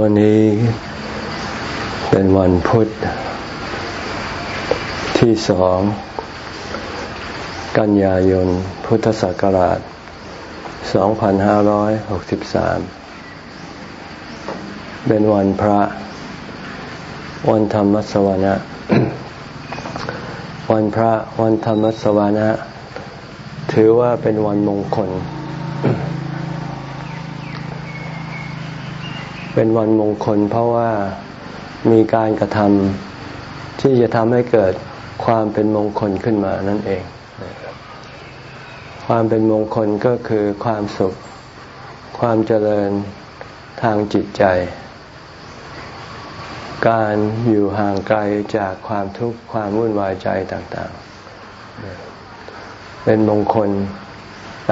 วันนี้เป็นวันพุธที่สอง กันยายน พุทธศักราช 2563 เป็นวันพระ วันธรรมสวนะ วันพระวันธรรมสวนะ ถือว่าเป็นวันมงคล เป็นวันมงคล เพราะว่ามีการกระทำที่จะทำให้เกิดความเป็นมงคลขึ้นมานั่นเอง ความเป็นมงคลก็คือความสุข ความเจริญทางจิตใจ การอยู่ห่างไกลจากความทุกข์ความวุ่นวายใจต่างๆ เป็นมงคล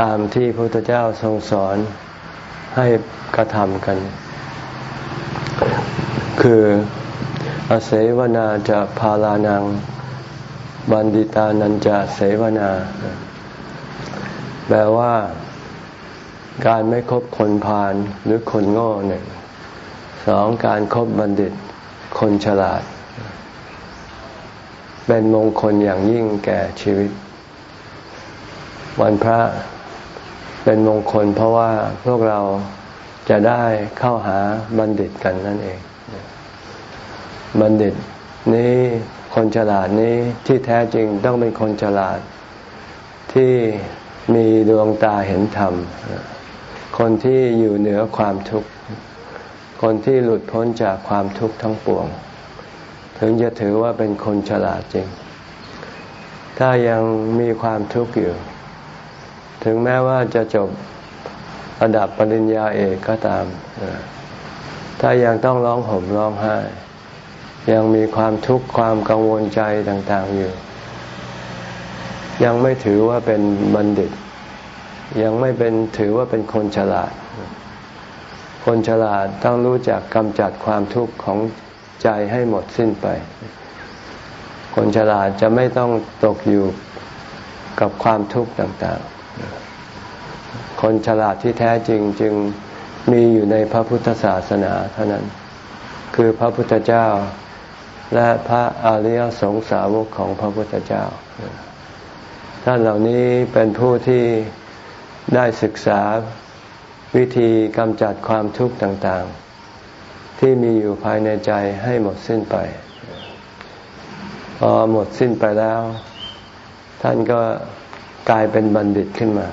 ตามที่พระพุทธเจ้าทรงสอนให้กระทำกัน คืออาเสวนาจะพาลานัง บันดิตานันจะเสวนา แปลว่าการไม่คบคนพาลหรือคนโง่หนึ่งสองการครบบัณฑิตคนฉลาด เป็นมงคลอย่างยิ่งแก่ชีวิต วันพระเป็นมงคลเพราะว่าพวกเรา จะได้เข้าหาบัณฑิตกันนั่นเอง บัณฑิตนี้คนฉลาดนี้ที่แท้จริงต้องเป็นคนฉลาด ที่มีดวงตาเห็นธรรม คนที่อยู่เหนือความทุกข์ คนที่หลุดพ้นจากความทุกข์ทั้งปวง ถึงจะถือว่าเป็นคนฉลาดจริง ถ้ายังมีความทุกข์อยู่ ถึงแม้ว่าจะจบ ระดับปริญญาเอกก็ตาม ถ้ายังต้องร้องห่มร้องไห้ ยังมีความทุกข์ความกังวลใจต่าง ๆอยู่ ยังไม่ถือว่าเป็นบัณฑิต ยังไม่เป็นถือว่าเป็นคนฉลาด คนฉลาดต้องรู้จักกำจัดความทุกข์ของใจให้หมดสิ้นไป คนฉลาดจะไม่ต้องตกอยู่กับความทุกข์ต่าง ๆ คนฉลาดที่แท้จริงจึงมีอยู่ในพระพุทธศาสนาเท่านั้น คือพระพุทธเจ้า และพระอริยสงสาวกของพระพุทธเจ้า ท่านเหล่านี้เป็นผู้ที่ได้ศึกษาวิธีกำจัดความทุกข์ต่างๆ ที่มีอยู่ภายในใจให้หมดสิ้นไป พอหมดสิ้นไปแล้ว ท่านก็กลายเป็นบัณฑิตขึ้นมา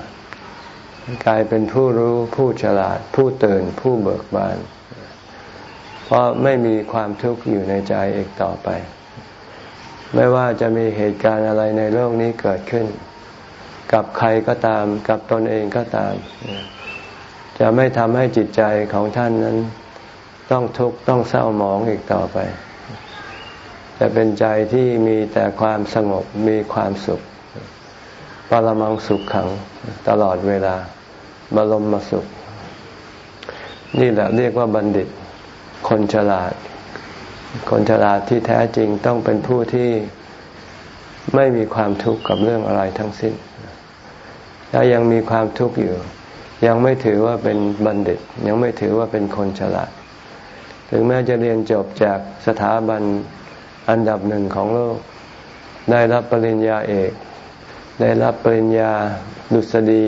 กลายเป็นผู้รู้ผู้ฉลาด ผู้ตื่นผู้เบิกบาน เพราะไม่มีความทุกข์อยู่ในใจอีกต่อไป ไม่ว่าจะมีเหตุการณ์อะไรในโลกนี้เกิดขึ้น กับใครก็ตามกับตนเองก็ตาม จะไม่ทำให้จิตใจของท่านนั้น ต้องทุกข์ต้องเศร้าหมองอีกต่อไปจะเป็นใจที่มีแต่ความสงบมีความสุข ปรมังสุขขังตลอดเวลา บรมมสุข นี่แหละเรียกว่าบัณฑิต คนฉลาด คนฉลาดที่แท้จริงต้องเป็นผู้ที่ไม่มีความทุกข์กับเรื่องอะไรทั้งสิ้น ถ้ายังมีความทุกข์อยู่ ยังไม่ถือว่าเป็นบัณฑิต ยังไม่ถือว่าเป็นคนฉลาด ถึงแม้จะเรียนจบจากสถาบันอันดับหนึ่งของโลก ได้รับปริญญาเอก ได้รับปริญญาดุษฎี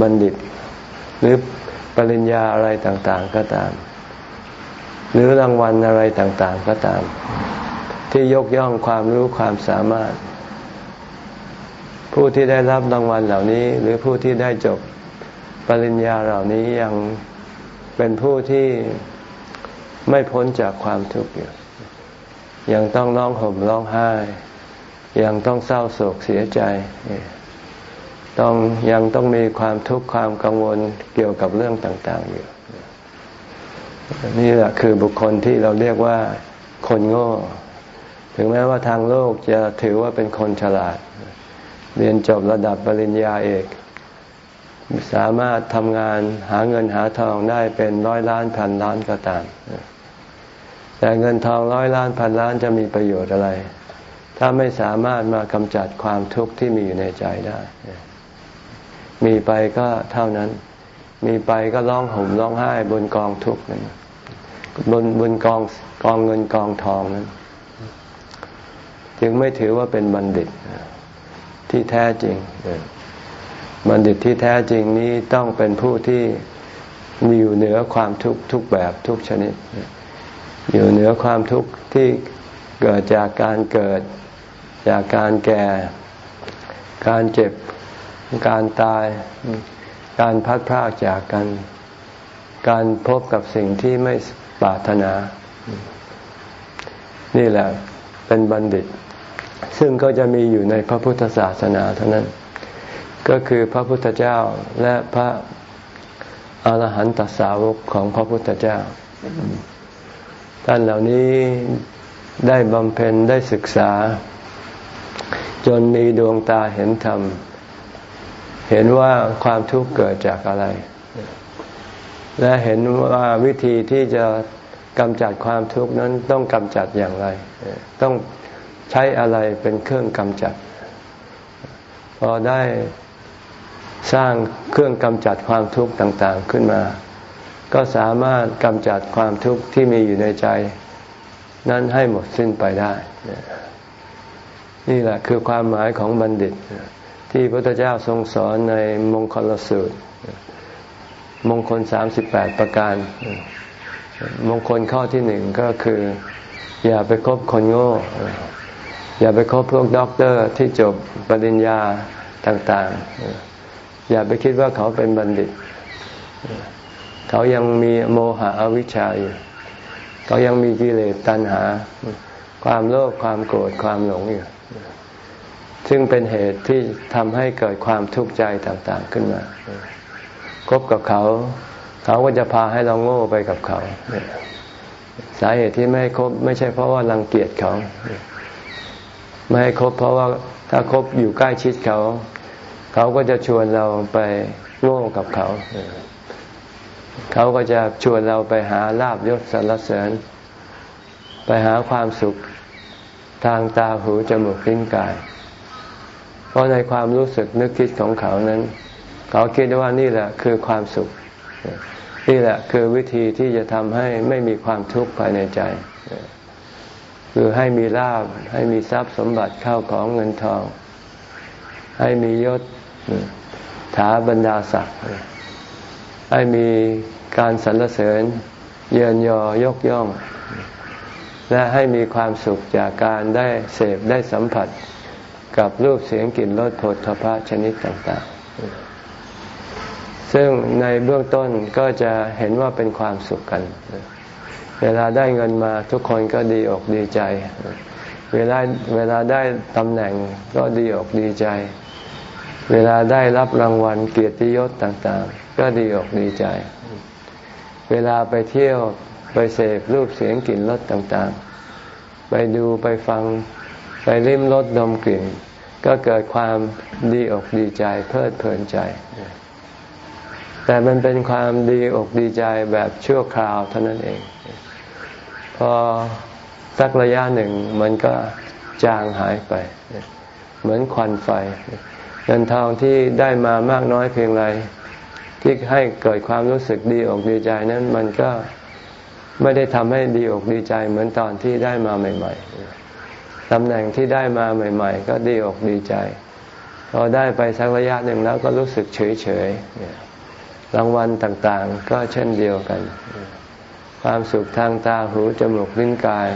บัณฑิต หรือปริญญาอะไรต่างๆก็ตาม หรือรางวัลอะไรต่างๆก็ตาม ที่ยกย่องความรู้ความสามารถ ผู้ที่ได้รับรางวัลเหล่านี้ หรือผู้ที่ได้จบปริญญาเหล่านี้ยังเป็นผู้ที่ไม่พ้นจากความทุกข์อยู่ยังต้องร้องห่มร้องไห้ ยังต้องเศร้าโศกเสียใจ ต้องยังต้องมีความทุกข์ความกังวลเกี่ยวกับเรื่องต่าง ๆ อยู่ นี่แหละคือบุคคลที่เราเรียกว่าคนโง่ ถึงแม้ว่าทางโลกจะถือว่าเป็นคนฉลาด เรียนจบระดับปริญญาเอก สามารถทำงานหาเงินหาทองได้เป็นร้อยล้านพันล้านก็ตาม แต่เงินทองร้อยล้านพันล้านจะมีประโยชน์อะไรถ้าไม่สามารถมากำจัดความทุกข์ที่มีอยู่ในใจได้ มีไปก็เท่านั้น มีไปก็ร้องห่มร้องไห้บนกองทุกข์นั้นบนบนกองกองเงินกองทองนั้น จึงไม่ถือว่าเป็นบัณฑิตที่แท้จริง บัณฑิตที่แท้จริงนี้ต้องเป็นผู้ที่มีอยู่เหนือความทุกข์ทุกแบบทุกชนิด อยู่เหนือความทุกข์ที่เกิดจากการเกิด จากการแก่ การเจ็บ การตาย การพัดพรากจากกัน การพบกับสิ่งที่ไม่ปรารถนา นี่แหละเป็นบัณฑิต ซึ่งก็จะมีอยู่ในพระพุทธศาสนาเท่านั้น ก็คือพระพุทธเจ้าและพระอรหันตสาวกของพระพุทธเจ้า ท่านเหล่านี้ได้บำเพ็ญได้ศึกษา จนมีดวงตาเห็นธรรม เห็นว่าความทุกข์เกิดจากอะไร และเห็นว่าวิธีที่จะกำจัดความทุกข์นั้นต้องกำจัดอย่างไร ต้องใช้อะไรเป็นเครื่องกำจัด พอได้สร้างเครื่องกำจัดความทุกข์ต่างๆขึ้นมา ก็สามารถกำจัดความทุกข์ที่มีอยู่ในใจ นั้นให้หมดสิ้นไปได้ นี่แหละคือความหมายของบัณฑิต ที่พระพุทธเจ้าทรงสอนในมงคลสูตร มงคลสามสิบแปดประการ มงคลข้อที่หนึ่งก็คือ อย่าไปคบคนโง่ อย่าไปคบพวกด็อกเตอร์ที่จบปริญญาต่างๆ อย่าไปคิดว่าเขาเป็นบัณฑิต เขายังมีโมหะอวิชชาอยู่ เขายังมีกิเลสตัณหา ความโลภความโกรธความหลงอยู่ ซึ่งเป็นเหตุที่ทำให้เกิดความทุกข์ใจต่างๆขึ้นมาคบกับเขา เขาก็จะพาให้เราโง่ไปกับเขา สาเหตุที่ไม่คบไม่ใช่เพราะว่ารังเกียจเขา ไม่ให้คบเพราะว่าถ้าคบอยู่ใกล้ชิดเขา เขาก็จะชวนเราไปโง่กับเขา เขาก็จะชวนเราไปหาลาบยศสรรเสริญ ไปหาความสุขทางตาหูจมูกลิ้นกาย เพราะในความรู้สึกนึกคิดของเขานั้น เขาคิดว่านี่แหละคือความสุข นี่แหละคือวิธีที่จะทำให้ไม่มีความทุกข์ภายในใจ คือให้มีลาบให้มีทรัพย์สมบัติเข้าของเงินทอง ให้มียศถาบรรดาศักดิ์ให้มีการสรรเสริญ เยินยอยกย่อง และให้มีความสุขจากการได้เสพได้สัมผัส กับรูปเสียงกลิ่นรสผลทพะชนิดต่างๆ ซึ่งในเบื้องต้นก็จะเห็นว่าเป็นความสุขกัน เวลาได้เงินมาทุกคนก็ดีอกดีใจ เวลาเวลาได้ตำแหน่งก็ดีอกดีใจ เวลาได้รับรางวัลเกียรติยศต่างๆ ก็ดีอกดีใจ เวลาไปเที่ยวไปเสพรูปเสียงกลิ่นรสต่างๆ ไปดูไปฟังไปริมรสดมกลิ่น ก็เกิดความดีอกดีใจเพลิดเพลินใจ แต่มันเป็นความดีอกดีใจแบบชั่วคราวเท่านั้นเอง พอสักระยะหนึ่งมันก็จางหายไป เหมือนควันไฟ เงินทองที่ได้มามากน้อยเพียงไร ที่ให้เกิดความรู้สึกดีอกดีใจนั้นมันก็ไม่ได้ทำให้ดีอกดีใจเหมือนตอนที่ได้มาใหม่ ๆ ตำแหน่งที่ได้มาใหม่ ๆ ก็ดีอกดีใจพอได้ไปสักระยะหนึ่งแล้วก็รู้สึกเฉยๆรางวัลต่างๆ ก็เช่นเดียวกัน ความสุขทางตาหูจมูกลิ้นกาย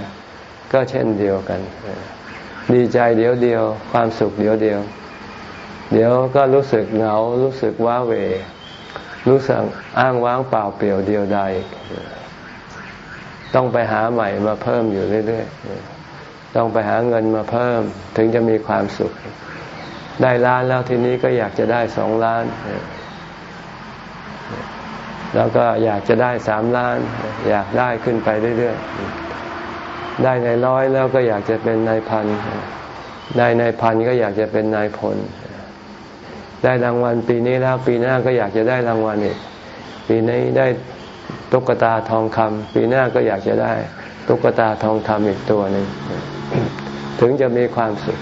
ก็เช่นเดียวกัน ดีใจเดียวเดียว ความสุขเดียวเดียว เดี๋ยวก็รู้สึกเหงา รู้สึกว้าเว รู้สึกอ้างว้างเปล่าเปลี่ยวเดียวดายต้องไปหาใหม่มาเพิ่มอยู่เรื่อยๆ ต้องไปหาเงินมาเพิ่มถึงจะมีความสุข ได้ล้านแล้วทีนี้ก็อยากจะได้สองล้าน แล้วก็อยากจะได้สามล้าน อยากได้ขึ้นไปเรื่อยๆ ได้ในร้อยแล้วก็อยากจะเป็นนายพัน ได้ในพันก็อยากจะเป็นนายพล ได้รางวัลปีนี้แล้วปีหน้าก็อยากจะได้รางวัลอีก ปีนี้ได้ตุ๊กตาทองคำปีหน้าก็อยากจะได้ ตุ๊กตาทองคำอีกตัวหนึ่งถึงจะมีความสุข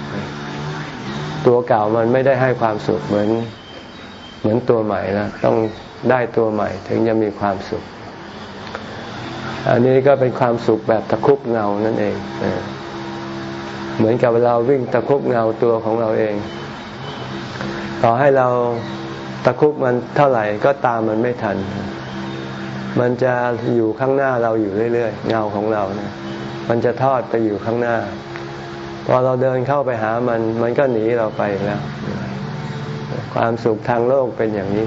ตัวเก่ามันไม่ได้ให้ความสุขเหมือน เหมือนตัวใหม่นะต้องได้ตัวใหม่ ถึงจะมีความสุข อันนี้ก็เป็นความสุขแบบตะคุบเงานั่นเองเหมือนกับเราวิ่งตะคุบเงาตัวของเราเอง ต่อให้เราตะคุบมันเท่าไหร่ก็ตามมันไม่ทัน มันจะอยู่ข้างหน้าเราอยู่เรื่อยๆ เงาของเราเนี่ยมันจะทอดไปอยู่ข้างหน้า พอเราเดินเข้าไปหามัน มันก็หนีเราไปแล้ว ความสุขทางโลกเป็นอย่างนี้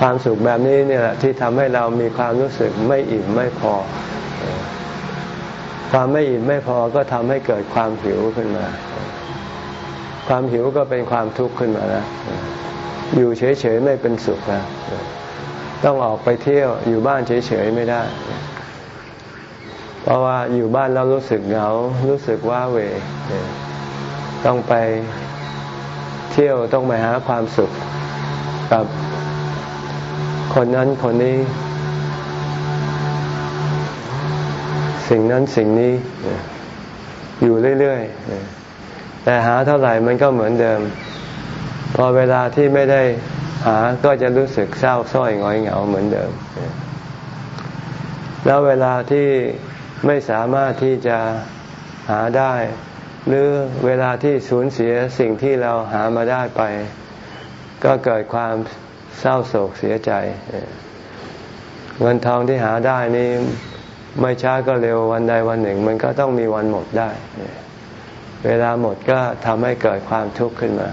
ความสุขแบบนี้เนี่ยแหละที่ทำให้เรามีความรู้สึกไม่อิ่มไม่พอ ความไม่อิ่มไม่พอก็ทำให้เกิดความหิวขึ้นมา ความหิวก็เป็นความทุกข์ขึ้นมาแล้ว อยู่เฉยๆไม่เป็นสุขนะต้องออกไปเที่ยวอยู่บ้านเฉยๆไม่ได้ เพราะว่าอยู่บ้านแล้วรู้สึกเหงา รู้สึกว้าเวต้องไปเที่ยวต้องไปหาความสุขกับคนนั้นคนนี้ สิ่งนั้นสิ่งนี้อยู่เรื่อยๆแต่หาเท่าไหร่มันก็เหมือนเดิม พอเวลาที่ไม่ได้หาก็จะรู้สึกเศร้าส้อยงอยเหงาเหมือนเดิม แล้วเวลาที่ไม่สามารถที่จะหาได้ หรือเวลาที่สูญเสียสิ่งที่เราหามาได้ไป ก็เกิดความเศร้าโศกเสียใจเงินทองที่หาได้นี้ไม่ช้าก็เร็ววันใดวันหนึ่ง มันก็ต้องมีวันหมดได้ เวลาหมดก็ทำให้เกิดความทุกข์ขึ้นมา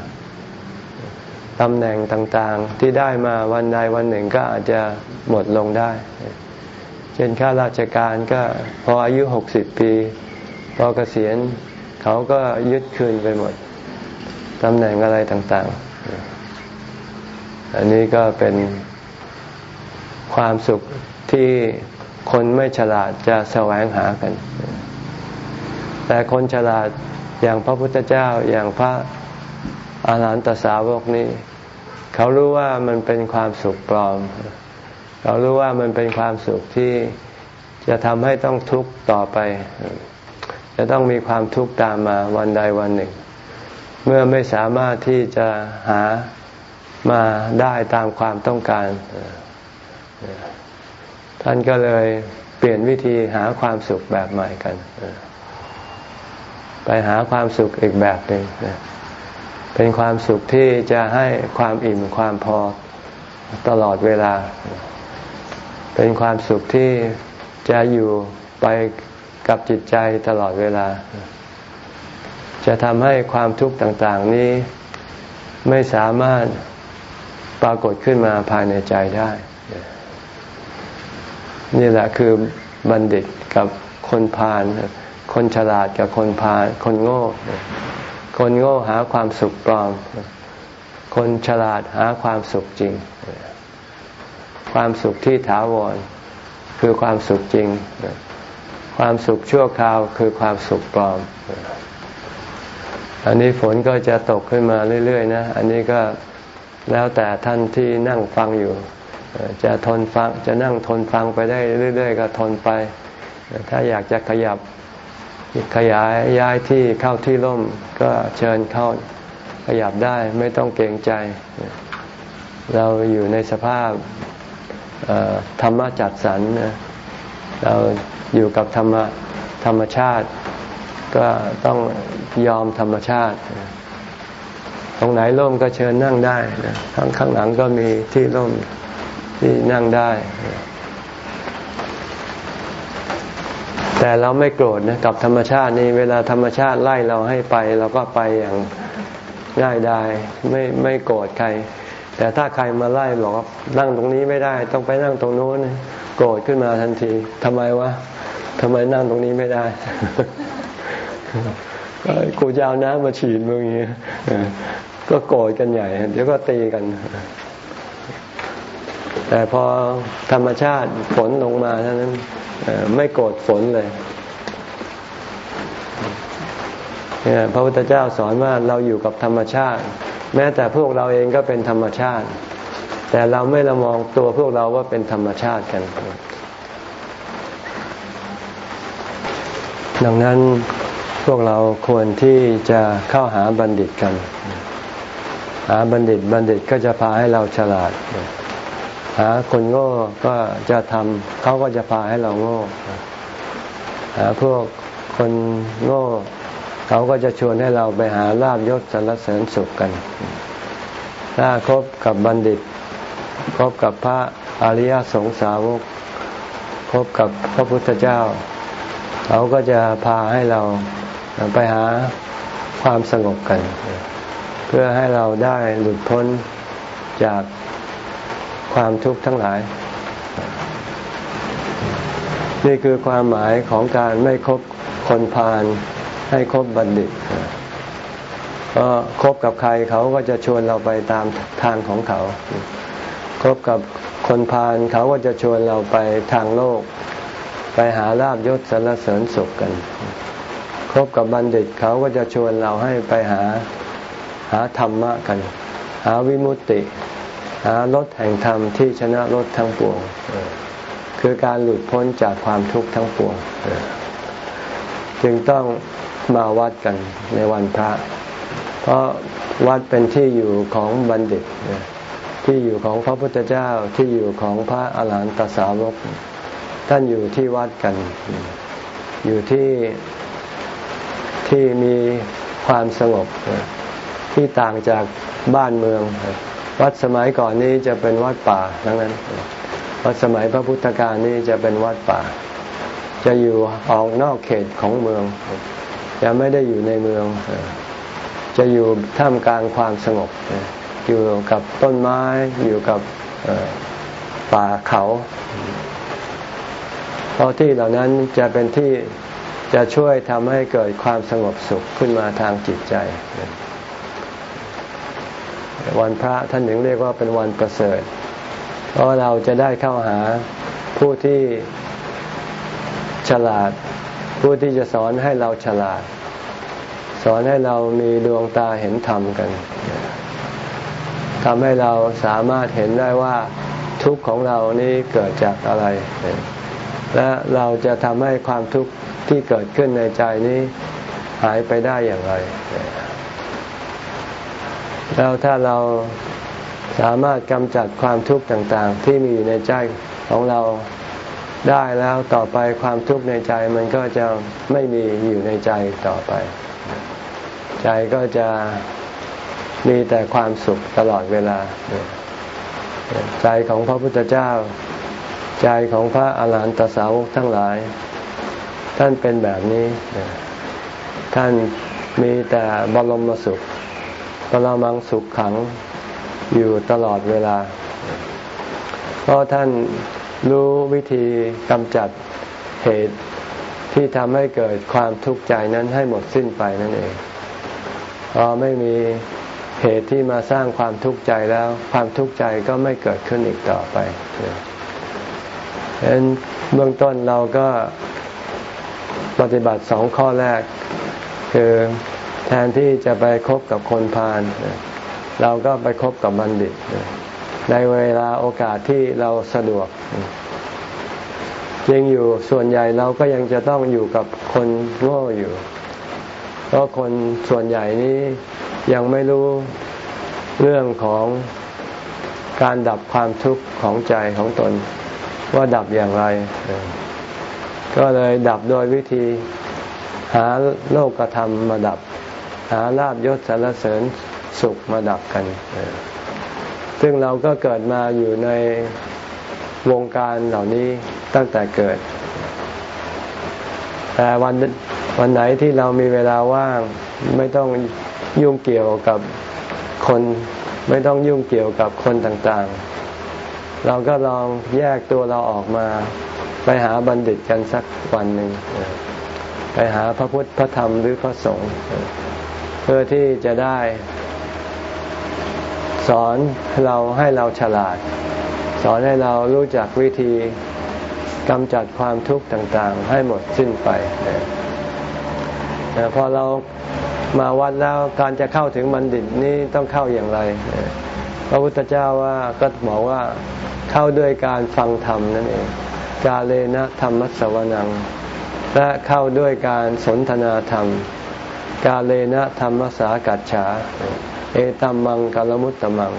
ตำแหน่งต่างๆ ที่ได้มาวันใดวันหนึ่งก็อาจจะหมดลงได้ เช่นข้าราชการก็พออายุหกสิบปี พอเกษียณเขาก็ยึดคืนไปหมดตำแหน่งอะไรต่างๆ อันนี้ก็เป็นความสุขที่คนไม่ฉลาดจะแสวงหากัน แต่คนฉลาดอย่างพระพุทธเจ้าอย่างพระอาหารหันตสาวกนี้ เขารู้ว่ามันเป็นความสุขปลอม เขารู้ว่ามันเป็นความสุขที่จะทำให้ต้องทุกข์ต่อไป จะต้องมีความทุกข์ตามมาวันใดวันหนึ่ง เมื่อไม่สามารถที่จะหามาได้ตามความต้องการ ท่านก็เลยเปลี่ยนวิธีหาความสุขแบบใหม่กัน ไปหาความสุขอีกแบบหนึ่ง เป็นความสุขที่จะให้ความอิ่มความพอตลอดเวลา เป็นความสุขที่จะอยู่ไปกับจิตใจตลอดเวลา จะทำให้ความทุกข์ต่างๆนี้ไม่สามารถปรากฏขึ้นมาภายในใจได้ นี่แหละคือบัณฑิตกับคนพาลคนฉลาดกับคนพาลคนโง่ คนโง่หาความสุขปลอม คนฉลาดหาความสุขจริง ความสุขที่ถาวร คือความสุขจริง ความสุขชั่วคราวคือความสุขปลอม อันนี้ฝนก็จะตกขึ้นมาเรื่อยๆนะ อันนี้ก็แล้วแต่ท่านที่นั่งฟังอยู่ จะทนฟังจะนั่งทนฟังไปได้เรื่อย ๆ ก็ทนไป ถ้าอยากจะขยับ ขยายย้ายที่เข้าที่ร่มก็เชิญเข้าขยับได้ไม่ต้องเกรงใจ เราอยู่ในสภาพธรรมจัดสรรเราอยู่กับธรรมธรรมชาติ ก็ต้องยอมธรรมชาติ ตรงไหนร่มก็เชิญนั่งได้ข้างข้างหลังก็มีที่ร่มที่นั่งได้ แต่เราไม่โกรธนะกับธรรมชาตินี่เวลาธรรมชาติไล่เราให้ไป เราก็ไปอย่างง่ายได้ไม่ไม่โกรธใคร แต่ถ้าใครมาไล่บอกว่านั่งตรงนี้ไม่ได้ ต้องไปนั่งตรงโน้นโกรธขึ้นมาทันทีทำไมวะทำไมนั่งตรงนี้ไม่ได้กูจะเอาน้ำมาฉีดมึงอย่างนี้ก็โกรธกันใหญ่ เดี๋ยวก็ตีกัน แต่พอธรรมชาติฝนลงมาเท่านั้น ไม่โกรธฝนเลยพระพุทธเจ้าสอนว่าเราอยู่กับธรรมชาติ แม้แต่พวกเราเองก็เป็นธรรมชาติ แต่เราไม่ละมองตัวพวกเราว่าเป็นธรรมชาติกัน ดังนั้นพวกเราควรที่จะเข้าหาบัณฑิตกัน หาบัณฑิตบัณฑิตก็จะพาให้เราฉลาด หาคนโง่ก็จะทำเขาก็จะพาให้เราโง่หาพวกคนโง่เขาก็จะชวนให้เราไปหาลาบยศสรรเสริญสุขกันถ้าคบกับบัณฑิตคบกับพระอริยสงสาวกคบกับพระพุทธเจ้า เขาก็จะพาให้เราไปหาความสงบกัน เพื่อให้เราได้หลุดพ้นจาก ความทุกข์ทั้งหลาย นี่คือความหมายของการไม่คบคนพาลให้คบบัณฑิตเพราะคบกับใครเขาก็จะชวนเราไปตามทางของเขา คบกับคนพาลเขาก็จะชวนเราไปทางโลก ไปหาลาบยศสรรเสริญสุขกัน คบกับบัณฑิตเขาก็จะชวนเราให้ไปหาหาธรรมะกัน หาวิมุตติ หารถแห่งธรรมที่ชนะรถทั้งปวง คือการหลุดพ้นจากความทุกข์ทั้งปวง จึงต้องมาวัดกันในวันพระ เพราะวัดเป็นที่อยู่ของบัณฑิต ที่อยู่ของพระพุทธเจ้าที่อยู่ของพระอาหารหันตสาวก ท่านอยู่ที่วัดกัน อยู่ที่ที่มีความสงบที่ต่างจากบ้านเมือง วัดสมัยก่อนนี้จะเป็นวัดป่าทั้งนั้น วัดสมัยพระพุทธกาลนี้จะเป็นวัดป่า จะอยู่ออกนอกเขตของเมือง จะไม่ได้อยู่ในเมือง จะอยู่ท่ามกลางความสงบ อยู่กับต้นไม้อยู่กับป่าเขาเพราะที่เหล่านั้นจะเป็นที่จะช่วยทำให้เกิดความสงบสุขขึ้นมาทางจิตใจ วันพระท่านถึงเรียกว่าเป็นวันประเสริฐ เพราะเราจะได้เข้าหาผู้ที่ฉลาด ผู้ที่จะสอนให้เราฉลาด สอนให้เรามีดวงตาเห็นธรรมกันทำให้เราสามารถเห็นได้ว่าทุกข์ของเรานี้เกิดจากอะไร และเราจะทำให้ความทุกข์ที่เกิดขึ้นในใจนี้หายไปได้อย่างไร แล้วถ้าเราสามารถกำจัดความทุกข์ต่างๆ ที่มีอยู่ในใจของเราได้แล้วต่อไปความทุกข์ในใจมันก็จะไม่มีอยู่ในใจต่อไป ใจก็จะมีแต่ความสุขตลอดเวลา ใจของพระพุทธเจ้า ใจของพระอาหารหันตสาวกทั้งหลาย ท่านเป็นแบบนี้ ท่านมีแต่บรมสุข ปรมังสุขขังอยู่ตลอดเวลา เพราะท่านรู้วิธีกำจัดเหตุที่ทำให้เกิดความทุกข์ใจนั้นให้หมดสิ้นไปนั่นเองพอไม่มีเหตุที่มาสร้างความทุกข์ใจแล้ว ความทุกข์ใจก็ไม่เกิดขึ้นอีกต่อไปฉะนั้นเบื้องต้นเราก็ปฏิบัติสองข้อแรก คือ แทนที่จะไปคบกับคนพาลเราก็ไปคบกับบัณฑิต ในเวลาโอกาสที่เราสะดวก ยังอยู่ส่วนใหญ่เราก็ยังจะต้องอยู่กับคนโง่อยู่ เพราะคนส่วนใหญ่นี้ยังไม่รู้เรื่องของการดับความทุกข์ของใจของตน ว่าดับอย่างไร ก็เลยดับโดยวิธีหาโลกธรรมมาดับ หาลาบยศสารเสริญสุขมาดับกัน ซึ่งเราก็เกิดมาอยู่ในวงการเหล่านี้ตั้งแต่เกิด แต่วันวันไหนที่เรามีเวลาว่าง ไม่ต้องยุ่งเกี่ยวกับคน ไม่ต้องยุ่งเกี่ยวกับคนต่างๆ เราก็ลองแยกตัวเราออกมา ไปหาบัณฑิตกันสักวันหนึ่ง ไปหาพระพุทธพระธรรมหรือพระสงฆ์ พื่อที่จะได้สอนเราให้เราฉลาด สอนให้เรารู้จักวิธีกำจัดความทุกข์ต่างๆ ให้หมดสิ้นไปพอเรามาวัดแล้วการจะเข้าถึงบัณฑิตนี้ต้องเข้าอย่างไร พระพุทธเจ้าว่าก็บอกว่าเข้าด้วยการฟังธรรมนั่นเอง กาเลนะธรรมสวนัง และเข้าด้วยการสนทนาธรรม กาเลนะธรรมสากัจฉา เอตัมมังกัลมุตตมัง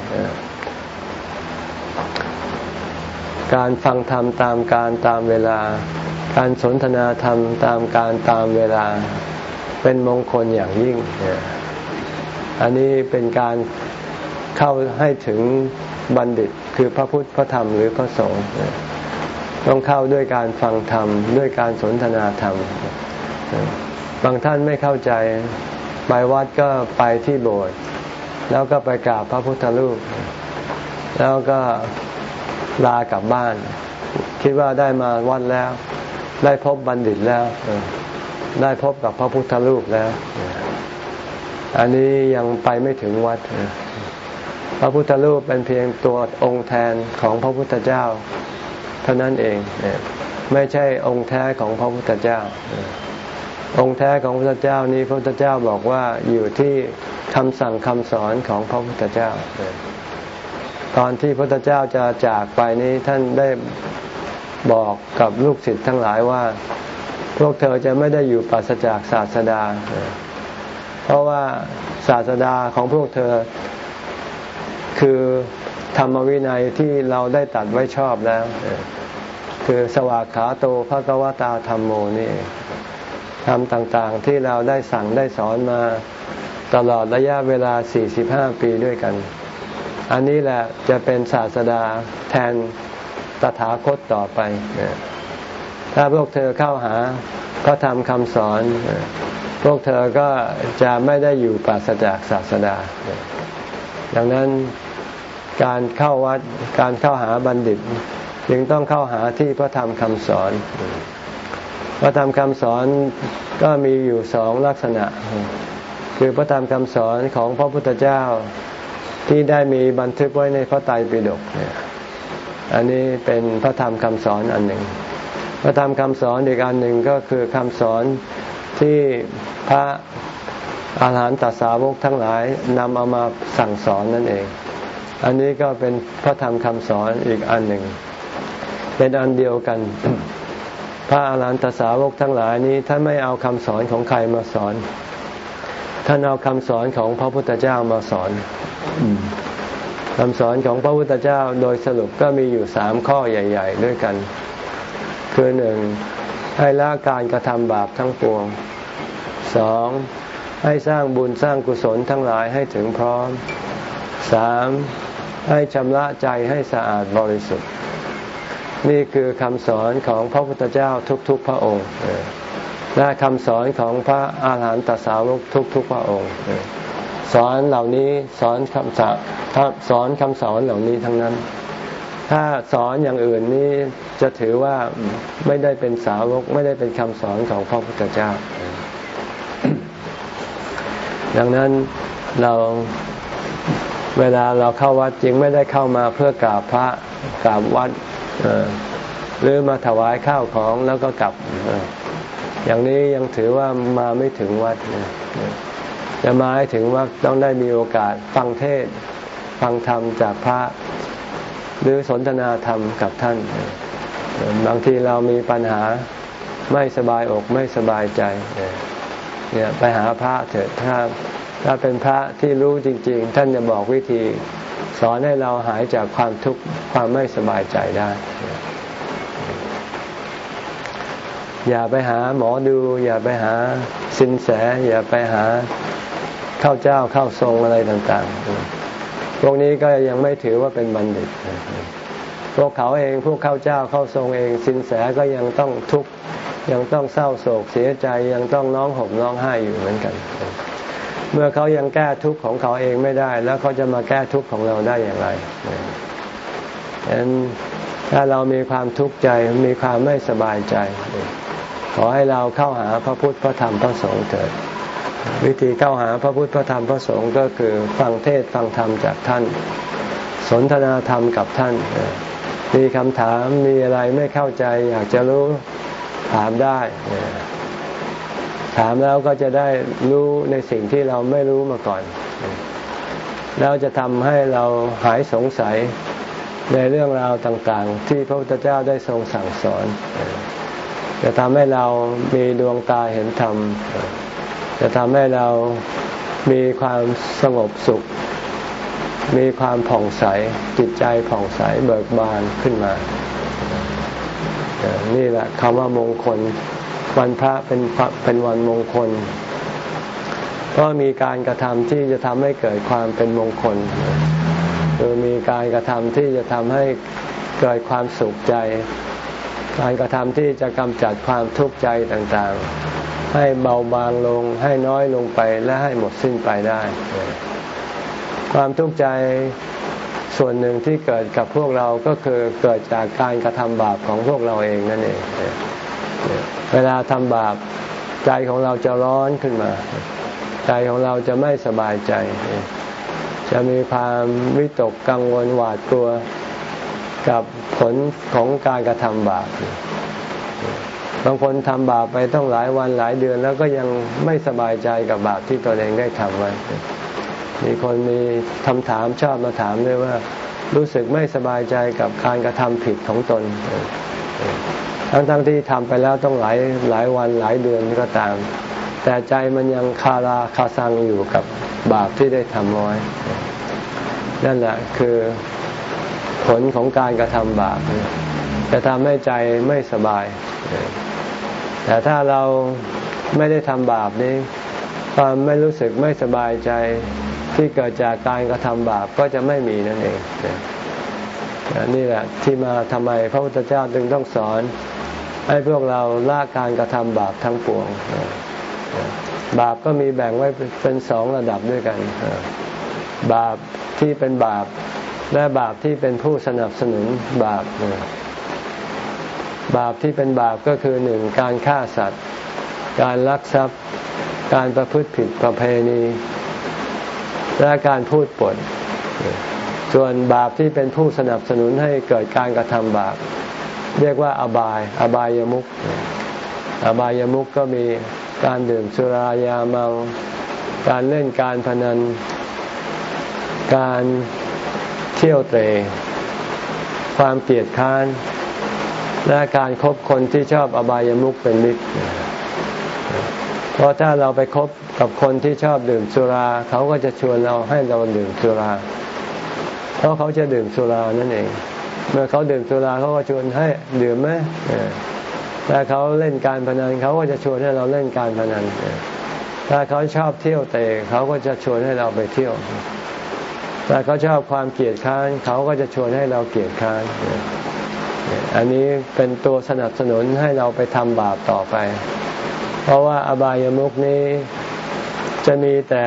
การฟังธรรมตามการตามเวลา การสนทนาธรรมตามการตามเวลา เป็นมงคลอย่างยิ่ง อันนี้เป็นการเข้าให้ถึงบัณฑิตคือพระพุทธพระธรรมหรือพระสงฆ์ต้องเข้าด้วยการฟังธรรม ด้วยการสนทนาธรรม บางท่านไม่เข้าใจไปวัดก็ไปที่โบสถ์แล้วก็ไปกราบพระพุทธรูป แล้วก็ลากลับบ้าน คิดว่าได้มาวัดแล้ว ได้พบบัณฑิตแล้ว ได้พบกับพระพุทธรูปแล้ว อันนี้ยังไปไม่ถึงวัด พระพุทธรูปเป็นเพียงตัวองค์แทนของพระพุทธเจ้า เท่านั้นเอง ไม่ใช่องค์แท้ของพระพุทธเจ้า องค์แท้ของพระพุทธเจ้านี้พระพุทธเจ้าบอกว่าอยู่ที่คำสั่งคำสอนของพระพุทธเจ้า ตอนที่พระพุทธเจ้าจะจากไปนี้ท่านได้บอกกับลูกศิษย์ทั้งหลายว่า พวกเธอจะไม่ได้อยู่ปราศจากศาสดา เพราะว่าศาสดาของพวกเธอ คือธรรมวินัยที่เราได้ตัดไว้ชอบแล้ว คือสวากขาโตภะกวตาธรรมโมนี่ ทำต่างๆ ที่เราได้สั่งได้สอนมาตลอดระยะเวลา 45 ปีด้วยกัน อันนี้แหละจะเป็นศาสดาแทนตถาคตต่อไป ถ้าพวกเธอเข้าหาพระธรรมคำสอน พวกเธอก็จะไม่ได้อยู่ปราศจากศาสดา ดังนั้นการเข้าวัดการเข้าหาบัณฑิต จึงต้องเข้าหาที่พระธรรมคำสอน พระธรรมคำสอนก็มีอยู่สองลักษณะ คือพระธรรมคำสอนของพระพุทธเจ้าที่ได้มีบันทึกไว้ในพระไตรปิฎกเนี่ยอันนี้เป็นพระธรรมคำสอนอันหนึ่ง พระธรรมคำสอนอีกอันหนึ่งก็คือคำสอนที่พระอาหารหันตสาวกทั้งหลายนำเอามาสั่งสอนนั่นเอง อันนี้ก็เป็นพระธรรมคำสอนอีกอันหนึ่ง เป็นอันเดียวกัน พระอาหารหันตสาวกทั้งหลายนี้ท่านไม่เอาคำสอนของใครมาสอน ท่านเอาคำสอนของพระพุทธเจ้ามาสอนคำสอนของพระพุทธเจ้าโดยสรุปก็มีอยู่สามข้อใหญ่ ๆ ด้วยกัน คือหนึ่งให้ละการกระทำบาปทั้งปวงสองให้สร้างบุญสร้างกุศลทั้งหลายให้ถึงพร้อมสามให้ชำระใจให้สะอาดบริสุทธิ์ นี่คือคำสอนของพระพุทธเจ้าทุกๆพระองค์และคำสอนของพระอาหารหันตสาวกทุกๆพระองค์สอนเหล่านี้สอนคำสอนสอนคำสอนเหล่านี้ทั้งนั้น ถ้าสอนอย่างอื่นนี้จะถือว่าไม่ได้เป็นสาวกไม่ได้เป็นคำสอนของพระพุทธเจ้า ดังนั้นเราเวลาเราเข้าวัดจริงไม่ได้เข้ามาเพื่อกราบพระกราบวัด หรือมาถวายข้าวของแล้วก็กลับ อย่างนี้ยังถือว่ามาไม่ถึงวัดจะมาให้ถึงว่าต้องได้มีโอกาสฟังเทศ ฟังธรรมจากพระ หรือสนทนาธรรมกับท่าน บางทีเรามีปัญหาไม่สบายอกไม่สบายใจเนี่ยไปหาพระเถิดถ้าถ้าเป็นพระที่รู้จริง ๆ ท่านจะบอกวิธี สอนให้เราหายจากความทุกข์ความไม่สบายใจได้ อย่าไปหาหมอดู อย่าไปหาสินแส อย่าไปหาเข้าเจ้าเข้าทรงอะไรต่างๆ พวกนี้ก็ยังไม่ถือว่าเป็นบัณฑิต พวกเขาเองพวกเข้าเจ้าเข้าทรงเอง สินแสก็ยังต้องทุกข์ยังต้องเศร้าโศกเสียใจยังต้องร้องห่มร้องไห้อยู่เหมือนกัน เมื่อเขายังแก้ทุกข์ของเขาเองไม่ได้ แล้วเขาจะมาแก้ทุกข์ของเราได้อย่างไรฉะนั้นถ้าเรามีความทุกข์ใจมีความไม่สบายใจ ขอให้เราเข้าหาพระพุทธพระธรรมพระสงฆ์เถิด วิธีเข้าหาพระพุทธพระธรรมพระสงฆ์ก็คือฟังเทศฟังธรรมจากท่าน สนทนาธรรมกับท่าน มีคำถามมีอะไรไม่เข้าใจอยากจะรู้ถามได้ ถามแล้วก็จะได้รู้ในสิ่งที่เราไม่รู้มาก่อน แล้วจะทำให้เราหายสงสัยในเรื่องราวต่างๆ ที่พระพุทธเจ้าได้ทรงสั่งสอน จะทำให้เรามีดวงตาเห็นธรรม จะทำให้เรามีความสงบสุข มีความผ่องใส จิตใจผ่องใสเบิกบานขึ้นมา นี่แหละคำว่ามงคล วันพระเป็นเป็นวันมงคลก็มีการกระทำที่จะทำให้เกิดความเป็นมงคลคือมีการกระทำที่จะทำให้เกิดความสุขใจ การกระทำที่จะกำจัดความทุกข์ใจต่างๆ ให้เบาบางลงให้น้อยลงไปและให้หมดสิ้นไปได้ ความทุกข์ใจส่วนหนึ่งที่เกิดกับพวกเราก็คือเกิดจากการกระทำบาปของพวกเราเองนั่นเอง เวลาทำบาปใจของเราจะร้อนขึ้นมา ใจของเราจะไม่สบายใจ จะมีความวิตกกังวลหวาดกลัวกับผลของการกระทำบาปบางคนทำบาปไปต้องหลายวันหลายเดือน แล้วก็ยังไม่สบายใจกับบาปที่ตนเองได้ทำไว้ มีคนมีคำถามชอบมาถามด้วยว่า รู้สึกไม่สบายใจกับการกระทำผิดของตน ทั้งๆทที่ทำไปแล้วต้องหลายหลายวันหลายเดือนก็ตาม แต่ใจมันยังคาราคาซังอยู่กับบาปที่ได้ทำไว้นั่นแหละคือผลของการกระทำบาปจะทำให้ใจไม่สบาย แต่ถ้าเราไม่ได้ทำบาปนี้ ความไม่รู้สึกไม่สบายใจที่เกิดจากการกระทำบาปก็จะไม่มีนั่นเองนี่แหละที่มาทำไมพระพุทธเจ้าจึงต้องสอน ให้พวกเราละการกระทำบาปทั้งปวง บาปก็มีแบ่งไว้เป็นสองระดับด้วยกัน บาปที่เป็นบาปและบาปที่เป็นผู้สนับสนุนบาป บาปที่เป็นบาปก็คือหนึ่งการฆ่าสัตว์ การลักทรัพย์ การประพฤติผิดประเพณี และการพูดปด ส่วนบาปที่เป็นผู้สนับสนุนให้เกิดการกระทำบาป เรียกว่าอบาย อบายามุขอบายามุขก็มีการดื่มสุรายาเมา การเล่นการพนัน การเที่ยวเตะความเกลียดค้าน และการครบคนที่ชอบอบายามุขเป็นมิตรเพราะถ้าเราไปคบกับคนที่ชอบดื่มสุรา เขาก็จะชวนเราให้เราดื่มสุรา เพราะเขาจะดื่มสุรานั่นเอง เมื่อเขาดื่มสุราเขาก็ชวนให้ดื่มไหมถ้าเขาเล่นการพนันเขาก็จะชวนให้เราเล่นการพนัน ถ้าเขาชอบเที่ยวเตะเขาก็จะชวนให้เราไปเที่ยว ถ้าเขาชอบความเกลียดค้านเขาก็จะชวนให้เราเกลียดค้าน อันนี้เป็นตัวสนับสนุนให้เราไปทำบาปต่อไป เพราะว่าอบายามุกนี้จะมีแต่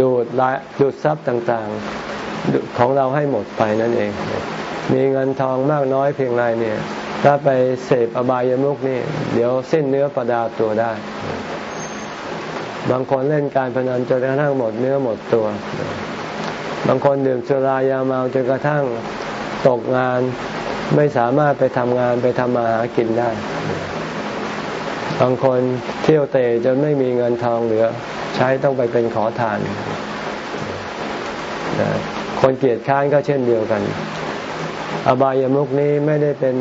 ดูดดูดทรัพย์ต่างๆ ของเราให้หมดไปนั่นเอง มีเงินทองมากน้อยเพียงไรเนี่ย ถ้าไปเสพอบายามุกนี่ เดี๋ยวสิ้นเนื้อประดาตัวได้ บางคนเล่นการพนันจนกระทั่งหมดเนื้อหมดตัว บางคนดื่มสุรายาเมาจนกระทั่งตกงานไม่สามารถไปทำงานไปทำมาหากินได้ บางคนเที่ยวเตะจนไม่มีเงินทองเหลือ ใช้ต้องไปเป็นขอทาน คนเกียดค้านก็เช่นเดียวกัน อบายามุกนี้ไม่ได้เป็น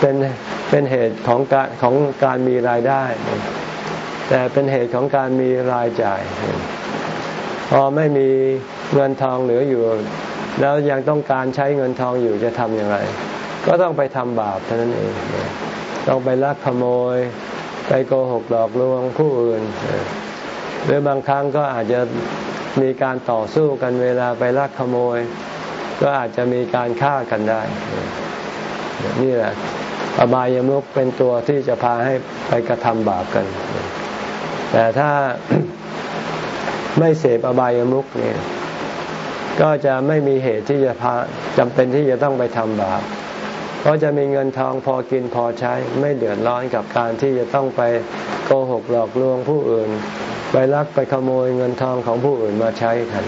เป็นเป็นเหตุของการของการมีรายได้ แต่เป็นเหตุของการมีรายจ่าย พอไม่มีเงินทองเหลืออยู่ แล้วยังต้องการใช้เงินทองอยู่จะทำอย่างไร ก็ต้องไปทำบาปเท่านั้นเองต้องไปลักขโมย ไปโกหกหลอกลวงผู้อื่นหรือบางครั้งก็อาจจะมีการต่อสู้กันเวลาไปลักขโมย ก็อาจจะมีการฆ่ากันได้ นี่แหละอบายามุขเป็นตัวที่จะพาให้ไปกระทำบาปกัน แต่ถ้าไม่เสพอบายามุขเนี่ยก็จะไม่มีเหตุที่จะพาจำเป็นที่จะต้องไปทำบาปเพราะจะมีเงินทองพอกินพอใช้ ไม่เดือดร้อนกับการที่จะต้องไปโกหกหลอกลวงผู้อื่น ไปลักไปขโมยเงินทองของผู้อื่นมาใช้กัน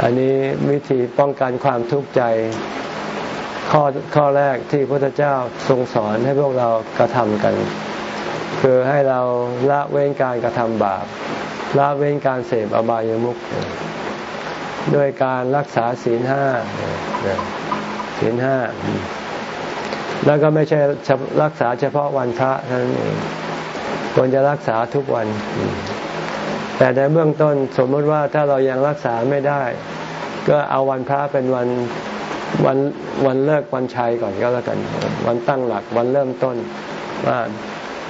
อันนี้วิธีป้องกันความทุกข์ใจ ข้อข้อแรกที่พระพุทธเจ้าทรงสอนให้พวกเรากระทำกัน คือให้เราละเว้นการกระทำบาปละเว้นการเสพอบายามุขด้วยการรักษาศีลห้าศีลห้าแล้วก็ไม่ใช่รักษาเฉพาะวันพระเท่านั้นเองควรจะรักษาทุกวัน แต่ในเบื้องต้นสมมติว่าถ้าเรายังรักษาไม่ได้ ก็เอาวันพระเป็นวันวันวันเลิกวันชัยก่อนก็แล้วกัน วันตั้งหลักวันเริ่มต้นว่า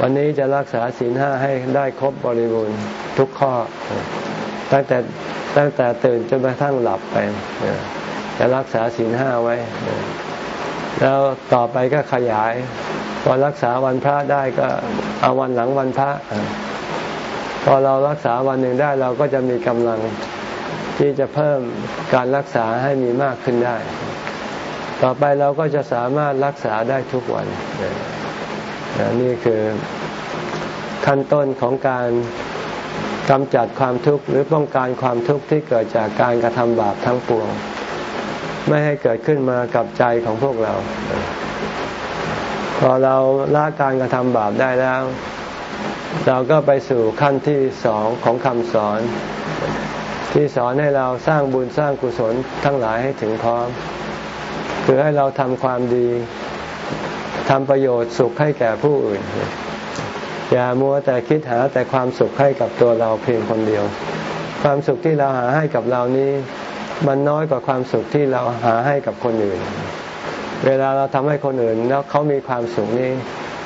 วันนี้จะรักษาศีลห้าให้ได้ครบบริบูรณ์ทุกข้อ ตั้งแต่ตั้งแต่ตื่นจนกระทั่งหลับไปจะรักษาศีลห้าไว้ แล้วต่อไปก็ขยายพอรักษาวันพระได้ก็เอาวันหลังวันพระ พอเรารักษาวันหนึ่งได้เราก็จะมีกำลังที่จะเพิ่มการรักษาให้มีมากขึ้นได้ ต่อไปเราก็จะสามารถรักษาได้ทุกวัน นี่คือขั้นต้นของการกำจัดความทุกข์หรือป้องกันความทุกข์ที่เกิดจากการกระทำบาปทั้งปวง ไม่ให้เกิดขึ้นมากับใจของพวกเรา พอเราละการกระทำบาปได้แล้ว เราก็ไปสู่ขั้นที่สองของคำสอน ที่สอนให้เราสร้างบุญสร้างกุศลทั้งหลายให้ถึงพร้อม คือให้เราทำความดีทำประโยชน์สุขให้แก่ผู้อื่น อย่ามัวแต่คิดหาแต่ความสุขให้กับตัวเราเพียงคนเดียว ความสุขที่เราหาให้กับเรานี้ มันน้อยกว่าความสุขที่เราหาให้กับคนอื่น เวลาเราทำให้คนอื่นแล้วเขามีความสุขนี้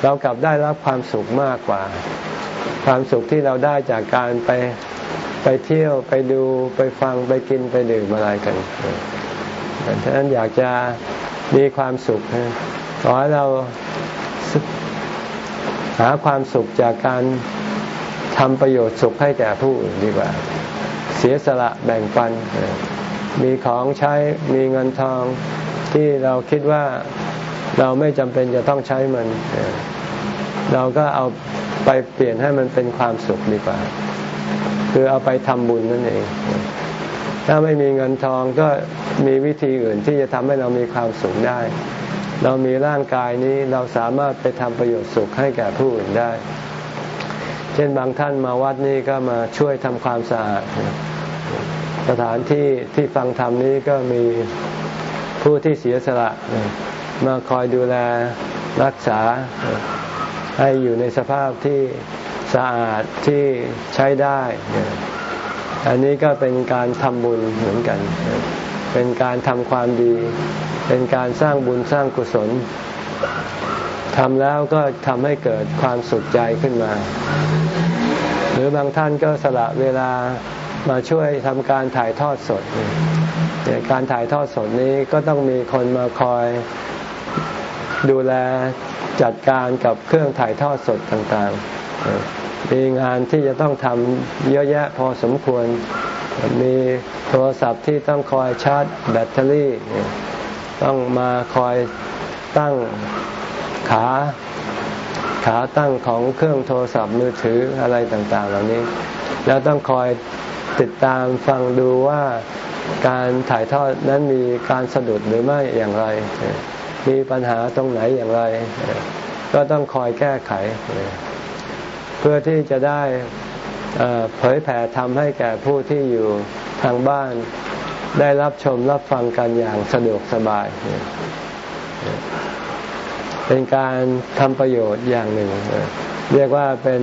เรากลับได้รับความสุขมากกว่า ความสุขที่เราได้จากการไปไปเที่ยวไปดูไปฟังไปกินไปดื่มอะไรกันฉะนั้นอยากจะมีความสุขขอให้เราหาความสุขจากการทำประโยชน์สุขให้แก่ผู้อื่นดีกว่า เสียสละแบ่งปัน มีของใช้มีเงินทองที่เราคิดว่าเราไม่จำเป็นจะต้องใช้มัน เราก็เอา ไปเปลี่ยนให้มันเป็นความสุขดีกว่า คือเอาไปทำบุญนั่นเอง ถ้าไม่มีเงินทองก็มีวิธีอื่นที่จะทำให้เรามีความสุขได้ เรามีร่างกายนี้เราสามารถไปทำประโยชน์สุขให้แก่ผู้อื่นได้ เช่นบางท่านมาวัดนี้ก็มาช่วยทำความสะอาด สถานที่ที่ฟังธรรมนี้ก็มีผู้ที่เสียสละมาคอยดูแลรักษา ให้อยู่ในสภาพที่สะอาดที่ใช้ได้ อันนี้ก็เป็นการทำบุญเหมือนกัน เป็นการทำความดี เป็นการสร้างบุญสร้างกุศลทำแล้วก็ทำให้เกิดความสุขใจขึ้นมา หรือบางท่านก็สละเวลามาช่วยทำการถ่ายทอดสดการถ่ายทอดสดนี้ก็ต้องมีคนมาคอยดูแล จัดการกับเครื่องถ่ายทอดสดต่างๆ มีงานที่จะต้องทำเยอะแยะพอสมควร มีโทรศัพท์ที่ต้องคอยชาร์จแบตเตอรี่ ต้องมาคอยตั้งขาขาตั้งของเครื่องโทรศัพท์มือถืออะไรต่างๆ เหล่านี้ แล้วต้องคอยติดตามฟังดูว่าการถ่ายทอดนั้นมีการสะดุดหรือไม่อย่างไร มีปัญหาตรงไหนอย่างไร ก็ต้องคอยแก้ไข เพื่อที่จะได้เผยแผ่ทำให้แก่ผู้ที่อยู่ทางบ้านได้รับชมรับฟังกันอย่างสะดวกสบาย เป็นการทำประโยชน์อย่างหนึ่ง เรียกว่าเป็น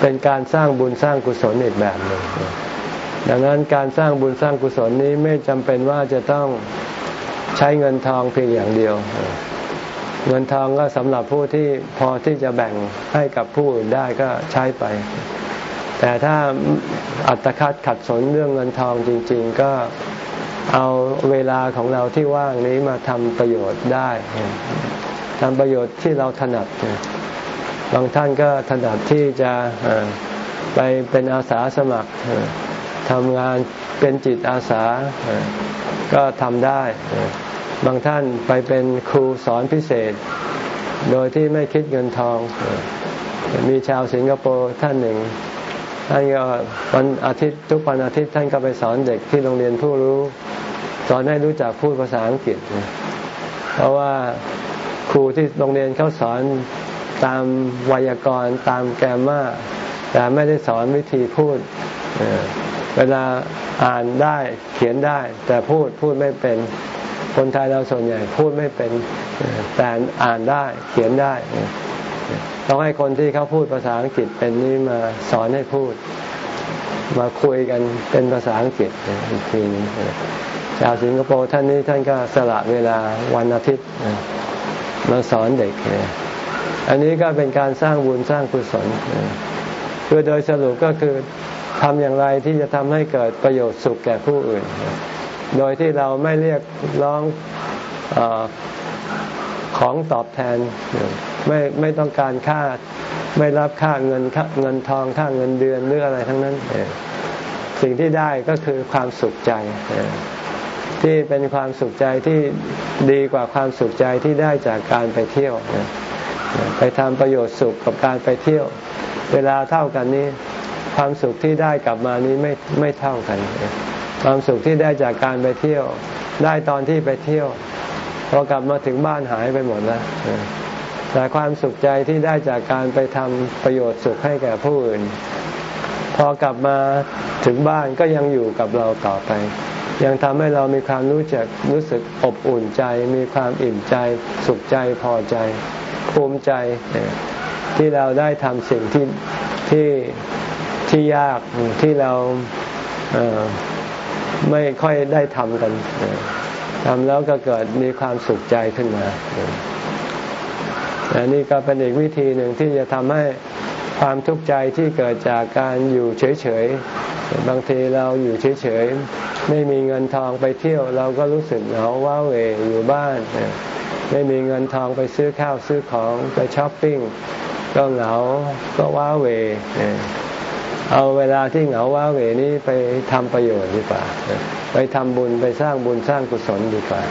เป็นการสร้างบุญสร้างกุศลอีกแบบหนึ่งดังนั้นการสร้างบุญสร้างกุศลนี้ไม่จำเป็นว่าจะต้อง ใช้เงินทองเพียงอย่างเดียว เงินทองก็สำหรับผู้ที่พอที่จะแบ่งให้กับผู้อื่นได้ก็ใช้ไป แต่ถ้าอัตคัดขัดสนเรื่องเงินทองจริง ๆ ก็เอาเวลาของเราที่ว่างนี้มาทำประโยชน์ได้ทำประโยชน์ที่เราถนัด บางท่านก็ถนัดที่จะไปเป็นอาสาสมัครทำงานเป็นจิตอาสาก็ทำได้ บางท่านไปเป็นครูสอนพิเศษ โดยที่ไม่คิดเงินทอง มีชาวสิงคโปร์ท่านหนึ่งท่านก็วันอาทิตย์ทุกวันอาทิตย์ท่านก็ไปสอนเด็กที่โรงเรียนผู้รู้ สอนให้รู้จักพูดภาษาอังกฤษ เพราะว่าครูที่โรงเรียนเขาสอนตามไวยากรณ์ตามแกมมาแต่ไม่ได้สอนวิธีพูด เวลาอ่านได้เขียนได้ แต่พูดพูดไม่เป็น คนไทยเราส่วนใหญ่พูดไม่เป็นแต่อ่านได้เขียนได้ต้องให้คนที่เขาพูดภาษาอังกฤษเป็นนี่มาสอนให้พูด มาคุยกันเป็นภาษาอังกฤษอีกทีนึงชาวสิงคโปร์ท่านนี้ท่านก็สละเวลาวันอาทิตย์มาสอนเด็ก อันนี้ก็เป็นการสร้างบุญสร้างกุศลคือโดยสรุปก็คือทำอย่างไรที่จะทำให้เกิดประโยชน์สุขแก่ผู้อื่น โดยที่เราไม่เรียกร้องอของตอบแทน ไม่ไม่ต้องการค่าไม่รับค่าเงินค่าเงินทองค่าเงินเดือนหรืออะไรทั้งนั้น สิ่งที่ได้ก็คือความสุขใจ ที่เป็นความสุขใจที่ดีกว่าความสุขใจที่ได้จากการไปเที่ยว ไปทำประโยชน์สุขกับการไปเที่ยว เวลาเท่ากันนี้ ความสุขที่ได้กลับมานี้ไม่ไม่เท่ากัน ความสุขที่ได้จากการไปเที่ยว ได้ตอนที่ไปเที่ยวพอกลับมาถึงบ้านหายไปหมดแล้วแต่ความสุขใจที่ได้จากการไปทำประโยชน์สุขให้แก่ผู้อื่น พอกลับมาถึงบ้านก็ยังอยู่กับเราต่อไป ยังทำให้เรามีความรู้จักรู้สึกอบอุ่นใจ มีความอิ่มใจ สุขใจพอใจภูมิใจที่เราได้ทำสิ่งที่ที่ที่ยากที่เรา ไม่ค่อยได้ทำกันทำแล้วก็เกิดมีความสุขใจขึ้นมาอันนี้ก็เป็นอีกวิธีหนึ่งที่จะทำให้ความทุกข์ใจที่เกิดจากการอยู่เฉยๆ บางทีเราอยู่เฉยๆ ไม่มีเงินทองไปเที่ยว เราก็รู้สึกเหงาว้าเหวอยู่บ้าน ไม่มีเงินทองไปซื้อข้าวซื้อของไปช้อปปิ้งก็เหงาก็ว้าเหว เอาเวลาที่เหงาว้าเหวนี้ไปทำประโยชน์ดีกว่า ไปทำบุญไปสร้างบุญสร้างกุศลดีกว่า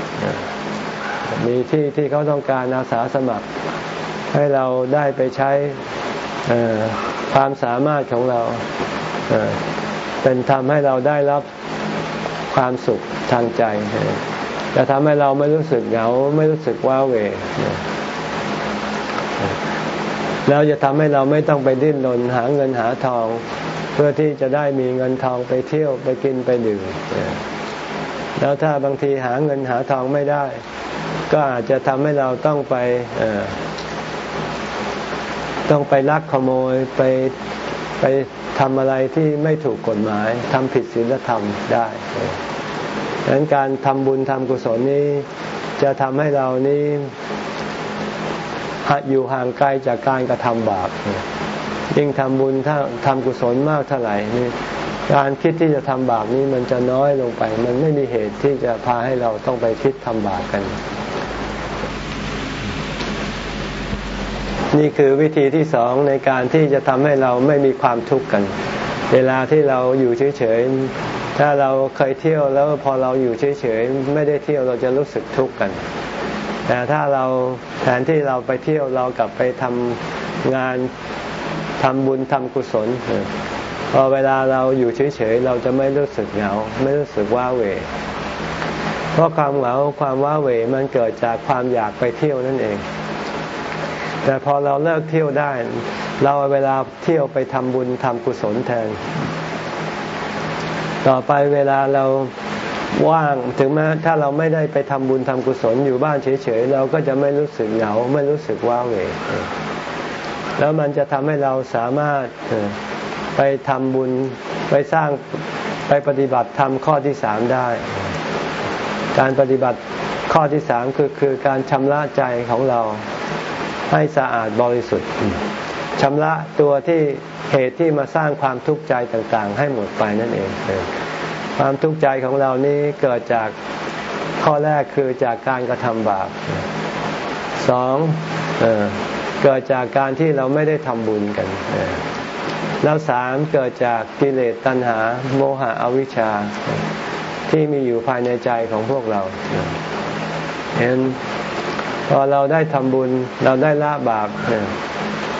มีที่ที่เขาต้องการอาสาสมัคร ให้เราได้ไปใช้ความสามารถของเราเป็นทำให้เราได้รับความสุขทางใจจะทำให้เราไม่รู้สึกเหงาไม่รู้สึกว้าเหว แล้วจะทำให้เราไม่ต้องไปดิ้นรนหาเงินหาทอง เพื่อที่จะได้มีเงินทองไปเที่ยวไปกินไปดื่มแล้วถ้าบางทีหาเงินหาทองไม่ได้ ก็อาจจะทำให้เราต้องไปต้องไปลักขโมยไปไปทำอะไรที่ไม่ถูกกฎหมายทำผิดศีลธรรมได้ดังนั้นการทำบุญทำกุศลนี้จะทำให้เรานี้ อยู่ห่างไกลจากการกระทำบาปยิ่งทำบุญถ้าทำกุศลมากเท่าไหร่นี่การคิดที่จะทำบาปนี้มันจะน้อยลงไป มันไม่มีเหตุที่จะพาให้เราต้องไปคิดทำบาปกัน นี่คือวิธีที่สองในการที่จะทำให้เราไม่มีความทุกข์กัน เวลาที่เราอยู่เฉยๆ ถ้าเราเคยเที่ยวแล้วพอเราอยู่เฉยๆ ไม่ได้เที่ยวเราจะรู้สึกทุกข์กัน แต่ถ้าเราแทนที่เราไปเที่ยวเรากลับไปทำงานทำบุญทำกุศลพอเวลาเราอยู่เฉยๆเราจะไม่รู้สึกเหงา ไม่รู้สึกว้าเหวเพราะความเหงาความว้าเหวมันเกิดจากความอยากไปเที่ยวนั่นเอง แต่พอเราเลิกเที่ยวได้ เราเวลาเที่ยวไปทำบุญทำกุศลแทน ต่อไปเวลาเรา ว่างถึงแม้ถ้าเราไม่ได้ไปทำบุญทำกุศลอยู่บ้านเฉยๆเราก็จะไม่รู้สึกเหงาไม่รู้สึกว้าเหวแล้วมันจะทำให้เราสามารถไปทำบุญไปสร้างไปปฏิบัติธรรมข้อที่สามได้ การปฏิบัติข้อที่สามคือคือการชำระใจของเราให้สะอาดบริสุทธิ์ชำระตัวที่เหตุที่มาสร้างความทุกข์ใจต่างๆ ให้หมดไปนั่นเอง ความทุกข์ใจของเรานี้เกิดจากข้อแรกคือจากการกระทำบาปสองเกิดจากการที่เราไม่ได้ทำบุญกัน แล้วสามเกิดจากกิเลสตัณหา โมหะอวิชชา ที่มีอยู่ภายในใจของพวกเราเห็นพอเราได้ทำบุญเราได้ละบาป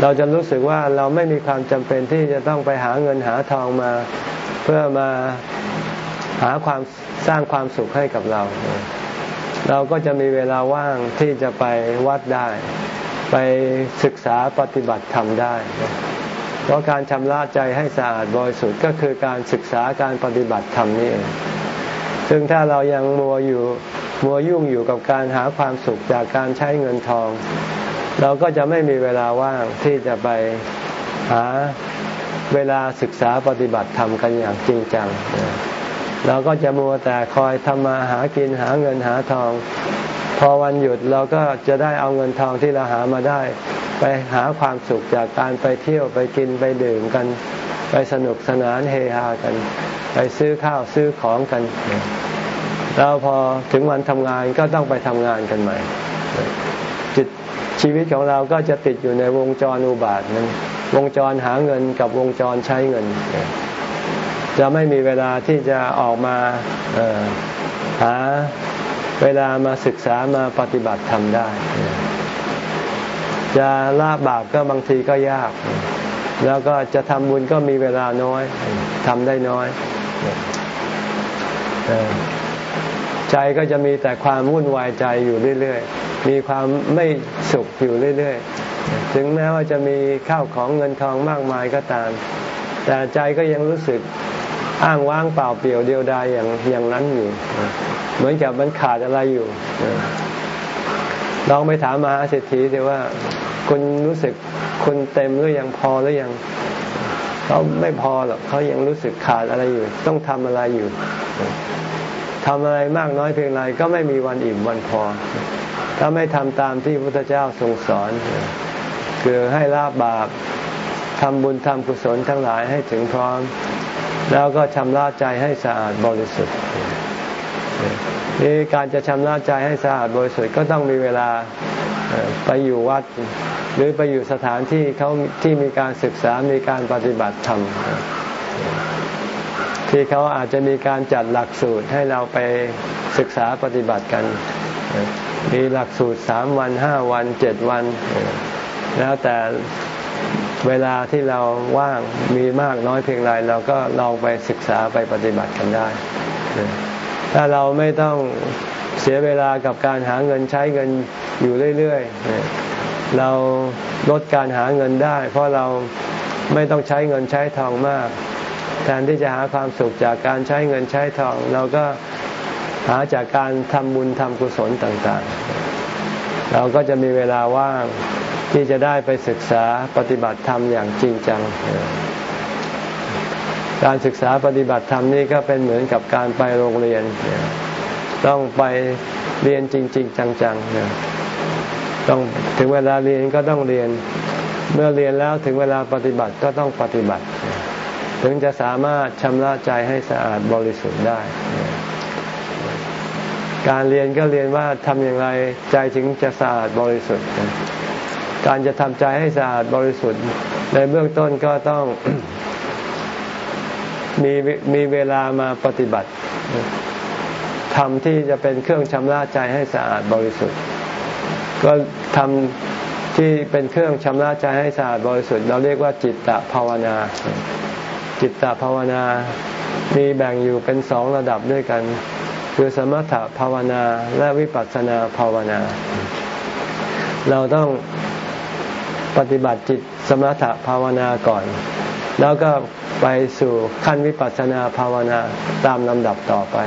เราจะรู้สึกว่าเราไม่มีความจำเป็นที่จะต้องไปหาเงินหาทองมา เพื่อมา หาความสร้างความสุขให้กับเรา เราก็จะมีเวลาว่างที่จะไปวัดได้ ไปศึกษาปฏิบัติธรรมได้ เพราะการชำระใจให้สะอาดบริสุทธิ์ก็คือการศึกษาการปฏิบัติธรรมนี่เองซึ่งถ้าเรายังมัวอยู่มัวยุ่งอยู่กับการหาความสุขจากการใช้เงินทอง เราก็จะไม่มีเวลาว่างที่จะไปหาเวลาศึกษาปฏิบัติธรรมกันอย่างจริงจัง เราก็จะมัวแต่คอยทำมาหากินหาเงินหาทอง พอวันหยุดเราก็จะได้เอาเงินทองที่เราหามาได้ ไปหาความสุขจากการไปเที่ยวไปกินไปดื่มกัน ไปสนุกสนานเฮฮากัน ไปซื้อข้าวซื้อของกัน แล้วพอถึงวันทำงานก็ต้องไปทำงานกันใหม่จิตชีวิตของเราก็จะติดอยู่ในวงจรอุบาทนั้น วงจรหาเงินกับวงจรใช้เงิน จะไม่มีเวลาที่จะออกมาหาเวลามาศึกษามาปฏิบัติทำได้ จะละบาปก็บางทีก็ยาก แล้วก็จะทำบุญก็มีเวลาน้อยทำได้น้อยใจก็จะมีแต่ความวุ่นวายใจอยู่เรื่อยๆ มีความไม่สุขอยู่เรื่อยๆ ถึงแม้ว่าจะมีข้าวของเงินทองมากมายก็ตาม แต่ใจก็ยังรู้สึก อ้างว้างเปล่าเปลี่ยวเดียวดายอย่างอย่างนั้นอยู่เหมือนกับมันขาดอะไรอยู่ลองไปถามมหาเศรษฐีสิว่าคุณรู้สึกคุณเต็มหรือยังพอหรือยังเขาไม่พอหรอกเขายังรู้สึกขาดอะไรอยู่ ต้องทำอะไรอยู่ทำอะไรมากน้อยเพียงไรก็ไม่มีวันอิ่มวันพอ ถ้าไม่ทำตามที่พระพุทธเจ้าทรงสอน คือให้ละบาปทำบุญทำกุศลทั้งหลายให้ถึงพร้อม แล้วก็ชำระใจให้สะอาดบริสุทธิ์นี่การจะชำระใจให้สะอาดบริสุทธิ์ก็ต้องมีเวลาไปอยู่วัด หรือไปอยู่สถานที่เขาที่มีการศึกษา มีการปฏิบัติธรรมที่เขาอาจจะมีการจัดหลักสูตรให้เราไปศึกษาปฏิบัติกัน มีหลักสูตรสามวันห้าวันเจ็ดวัน แล้วแต่ เวลาที่เราว่างมีมากน้อยเพียงไรเราก็ลองไปศึกษาไปปฏิบัติกันได้ ถ้าเราไม่ต้องเสียเวลากับการหาเงินใช้เงินอยู่เรื่อยๆ เราลดการหาเงินได้ เพราะเราไม่ต้องใช้เงินใช้ทองมาก แทนที่จะหาความสุขจากการใช้เงินใช้ทอง เราก็หาจากการทำบุญทำกุศลต่างๆ เราก็จะมีเวลาว่างที่จะได้ไปศึกษาปฏิบัติธรรมอย่างจริงจัง การศึกษาปฏิบัติธรรมนี่ก็เป็นเหมือนกับการไปโรงเรียน ต้องไปเรียนจริง ๆ จังๆต้องถึงเวลาเรียนก็ต้องเรียน เมื่อเรียนแล้วถึงเวลาปฏิบัติก็ต้องปฏิบัติ ถึงจะสามารถชำระใจให้สะอาดบริสุทธิ์ได้ การเรียนก็เรียนว่าทำอย่างไรใจถึงจะสะอาดบริสุทธิ์ การจะทำใจให้สะอาดบริสุทธิ์ ในเบื้องต้นก็ต้องมีมีเวลามาปฏิบัติทำที่จะเป็นเครื่องชำระใจให้สะอาดบริสุทธิ์ ก็ทำที่เป็นเครื่องชำระใจให้สะอาดบริสุทธิ์ เราเรียกว่าจิตตภาวนา จิตตภาวนา มีแบ่งอยู่เป็นสองระดับด้วยกัน คือสมถภาวนาและวิปัสสนาภาวนา เราต้องปฏิบัติจิตสมถภาวนาก่อน แล้วก็ไปสู่ขั้นวิปัสสนาภาวนาตามลำดับต่อไป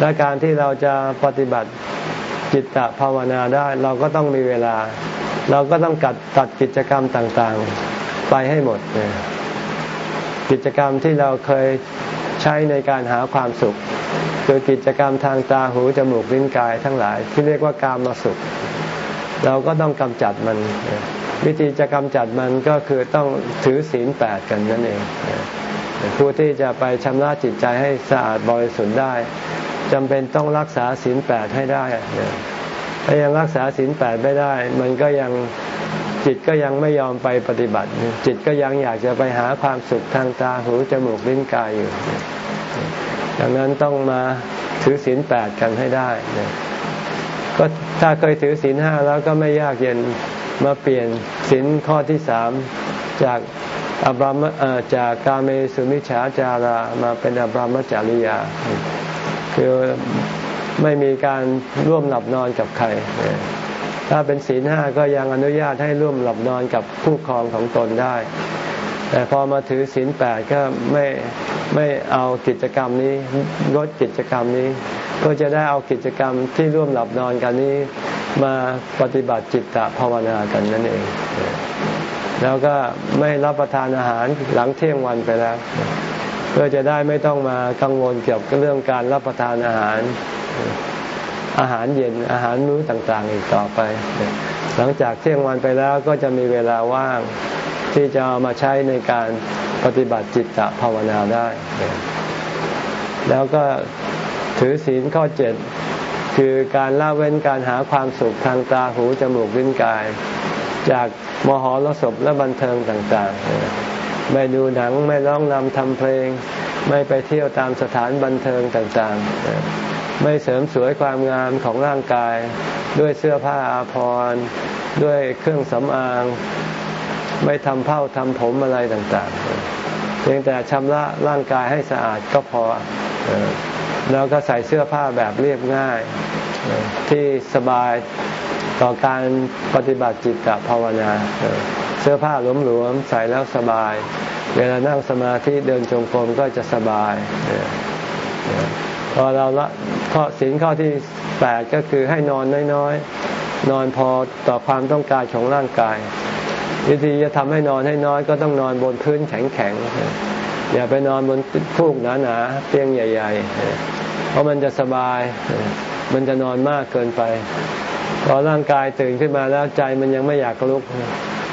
และการที่เราจะปฏิบัติจิตตภาวนาได้ เราก็ต้องมีเวลา เราก็ต้องกัดตัดกิจกรรมต่างๆ ไปให้หมด กิจกรรมที่เราเคย ช้ในการหาความสุข คือกิจกรรมทางตาหูจมูกลิ้นกายทั้งหลายที่เรียกว่าการมาสุข เราก็ต้องกำจัดมัน วิธีจะกำจัดมันก็คือต้องถือศีลแปดกันนั่นเองผู้ที่จะไปชำระจิตใจให้สะอาดบริสุทธิ์ได้จำเป็นต้องรักษาศีลแปดให้ได้ถ้ายังรักษาศีลแปดไม่ได้ มันก็ยังจิตก็ยังไม่ยอมไปปฏิบัติ จิตก็ยังอยากจะไปหาความสุขทางตาหูจมูกลิ้นกายอยู่ ดังนั้นต้องมาถือศีลแปดกันให้ได้ก็ถ้าเคยถือศีลห้าแล้วก็ไม่ยากเย็นมาเปลี่ยนศีลข้อที่สามจากอบรมจากกาเมสุมิฉาจารามาเป็นอบรมจาริยา คือไม่มีการร่วมหลับนอนกับใคร ถ้าเป็นศีลห้าก็ยังอนุญาตให้ร่วมหลับนอนกับคู่ครองของตนได้ แต่พอมาถือศีลแปดก็ไม่ ไม่เอากิจกรรมนี้ลดกิจกรรมนี้ก็จะได้เอากิจกรรมที่ร่วมหลับนอนกันนี้มาปฏิบัติจิตตภาวนากันนั่นเอง แล้วก็ไม่รับประทานอาหารหลังเที่ยงวันไปแล้ว เพื่อจะได้ไม่ต้องมากังวลเกี่ยวกับเรื่องการรับประทานอาหาร อาหารเย็นอาหารมื้อต่างๆ อีกต่อไป หลังจากเที่ยงวันไปแล้วก็จะมีเวลาว่าง ที่จะเอามาใช้ในการปฏิบัติจิตตภาวนาได้ แล้วก็ถือศีลข้อเจ็ดคือการละเว้นการหาความสุขทางตาหูจมูกลิ้นกาย จากมหรสพและบันเทิงต่างๆ ไม่ดูหนังไม่ร้องนำทำเพลง ไม่ไปเที่ยวตามสถานบันเทิงต่างๆ ไม่เสริมสวยความงามของร่างกาย ด้วยเสื้อผ้าอาภรณ์ด้วยเครื่องสำอาง ไม่ทำเผ้าทำผมอะไรต่างๆ เพียงแต่ชำระร่างกายให้สะอาดก็พอแล้วก็ใส่เสื้อผ้าแบบเรียบง่าย ที่สบายต่อการปฏิบัติจิตตภาวนา เสื้อผ้าหลวมๆใส่แล้วสบาย เวลานั่งสมาธิเดินจงกรมก็จะสบายพอเราละข้อสินข้อที่แปดก็คือให้นอนน้อยๆ นอนพอต่อความต้องการของร่างกาย วิธีจะทำให้นอนให้น้อยก็ต้องนอนบนพื้นแข็งๆ อย่าไปนอนบนฟูกหนาๆ เตียงใหญ่ ๆ เพราะมันจะสบาย มันจะนอนมากเกินไป พอร่างกายตื่นขึ้นมาแล้วใจมันยังไม่อยากลุก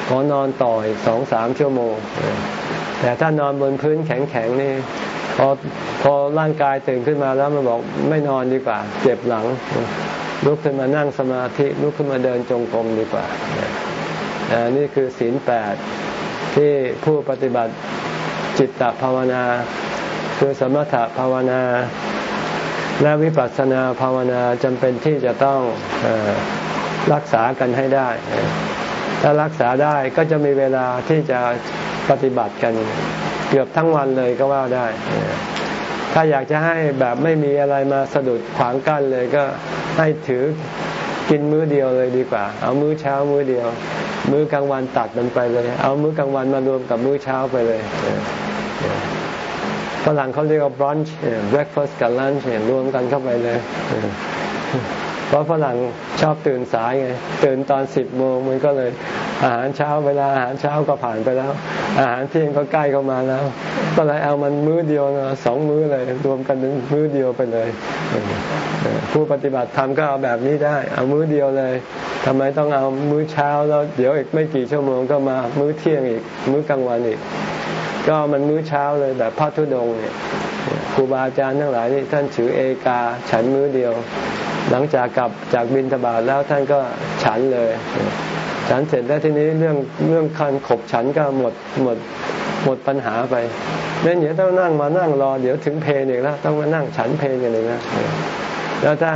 ขอนอนต่ออีกสองสามชั่วโมง แต่ถ้านอนบนพื้นแข็งๆนี่พอพอร่างกายตื่นขึ้นมาแล้วมันบอกไม่นอนดีกว่า เจ็บหลัง ลุกขึ้นมานั่งสมาธิลุกขึ้นมาเดินจงกรมดีกว่า นี่คือศีลแปดที่ผู้ปฏิบัติจิตตภาวนา คือสมถภาวนา และวิปัสสนาภาวนาจำเป็นที่จะต้องอรักษากันให้ได้ ถ้ารักษาได้ก็จะมีเวลาที่จะปฏิบัติกันเกือบทั้งวันเลยก็ว่าได้ ถ้าอยากจะให้แบบไม่มีอะไรมาสะดุดขวางกั้นเลยก็ให้ถือ กินมื้อเดียวเลยดีกว่า เอามื้อเช้ามื้อเดียว มื้อกลางวันตัดมันไปเลย เอามื้อกลางวันมารวมกับมื้อเช้าไปเลยฝรั่งเขาเรียกว่า brunch breakfast กับ lunch เนี่ยรวมกันเข้าไปเลย ราะฝรั่งชอบตื่นสายไงตื่นตอนสิบโมงมันก็เลย อาหารเช้าเวลาอาหารเช้าก็ผ่านไปแล้ว อาหารเที่ยงก็ใกล้เข้ามาแล้ว ก็เลยเอามันมื้อเดียวนะสองมื้อเลย รวมกันเป็นมื้อเดียวไปเลย ผู้ปฏิบัติธรรมก็เอาแบบนี้ได้ เอามื้อเดียวเลยทำไมต้องเอามื้อเช้าแล้วเดี๋ยวอีกไม่กี่ชั่วโมงก็มามื้อเที่ยงอีก มื้อกลางวันอีก ก็มันมื้อเช้าเลยแบบพระธุดงเนี่ยครูบาอาจารย์ทั้งหลายนี่ท่านถือเอกา ฉันมื้อเดียว หลังจากกลับจากบินทบาทแล้วท่านก็ฉันเลย ฉันเสร็จแล้วทีนี้เรื่องเรื่องคันขบฉันก็หมดหมดหมดปัญหาไปเดี๋ยวต้องนั่งมานั่งรอเดี๋ยวถึงเพลงอีกแล้วต้องมานั่งฉันเพลงกันเลยนะแล้วถ้า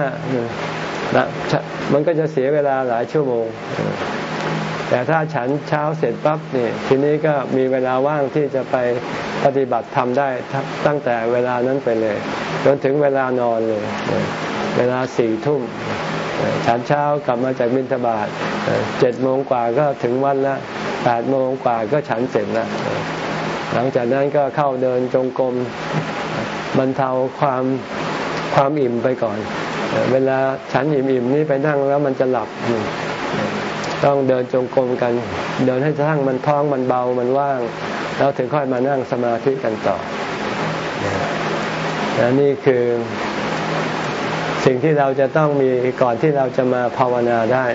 มันก็จะเสียเวลาหลายชั่วโมง แต่ถ้าฉันเช้าเสร็จปั๊บเนี่ยทีนี้ก็มีเวลาว่างที่จะไปปฏิบัติทำได้ตั้งแต่เวลานั้นไปเลยจนถึงเวลานอนเลย เวลาสี่ทุ่มฉันเช้ากลับมาจากบิณฑบาตเจ็ดโมงกว่าก็ถึงวันละแปดโมงกว่าก็ฉันเสร็จล้วหลังจากนั้นก็เข้าเดินจงกรมบรรเทาความความอิ่มไปก่อน เวลาฉันอิ่มๆนี่ไปนั่งแล้วมันจะหลับ ต้องเดินจงกรมกัน เดินให้ทั้งมันท้องมันเบามันว่าง แล้วถึงค่อยมานั่งสมาธิกันต่อนี่คือ สิ่งที่เราจะต้องมีก่อนที่เราจะมาภาวนาได้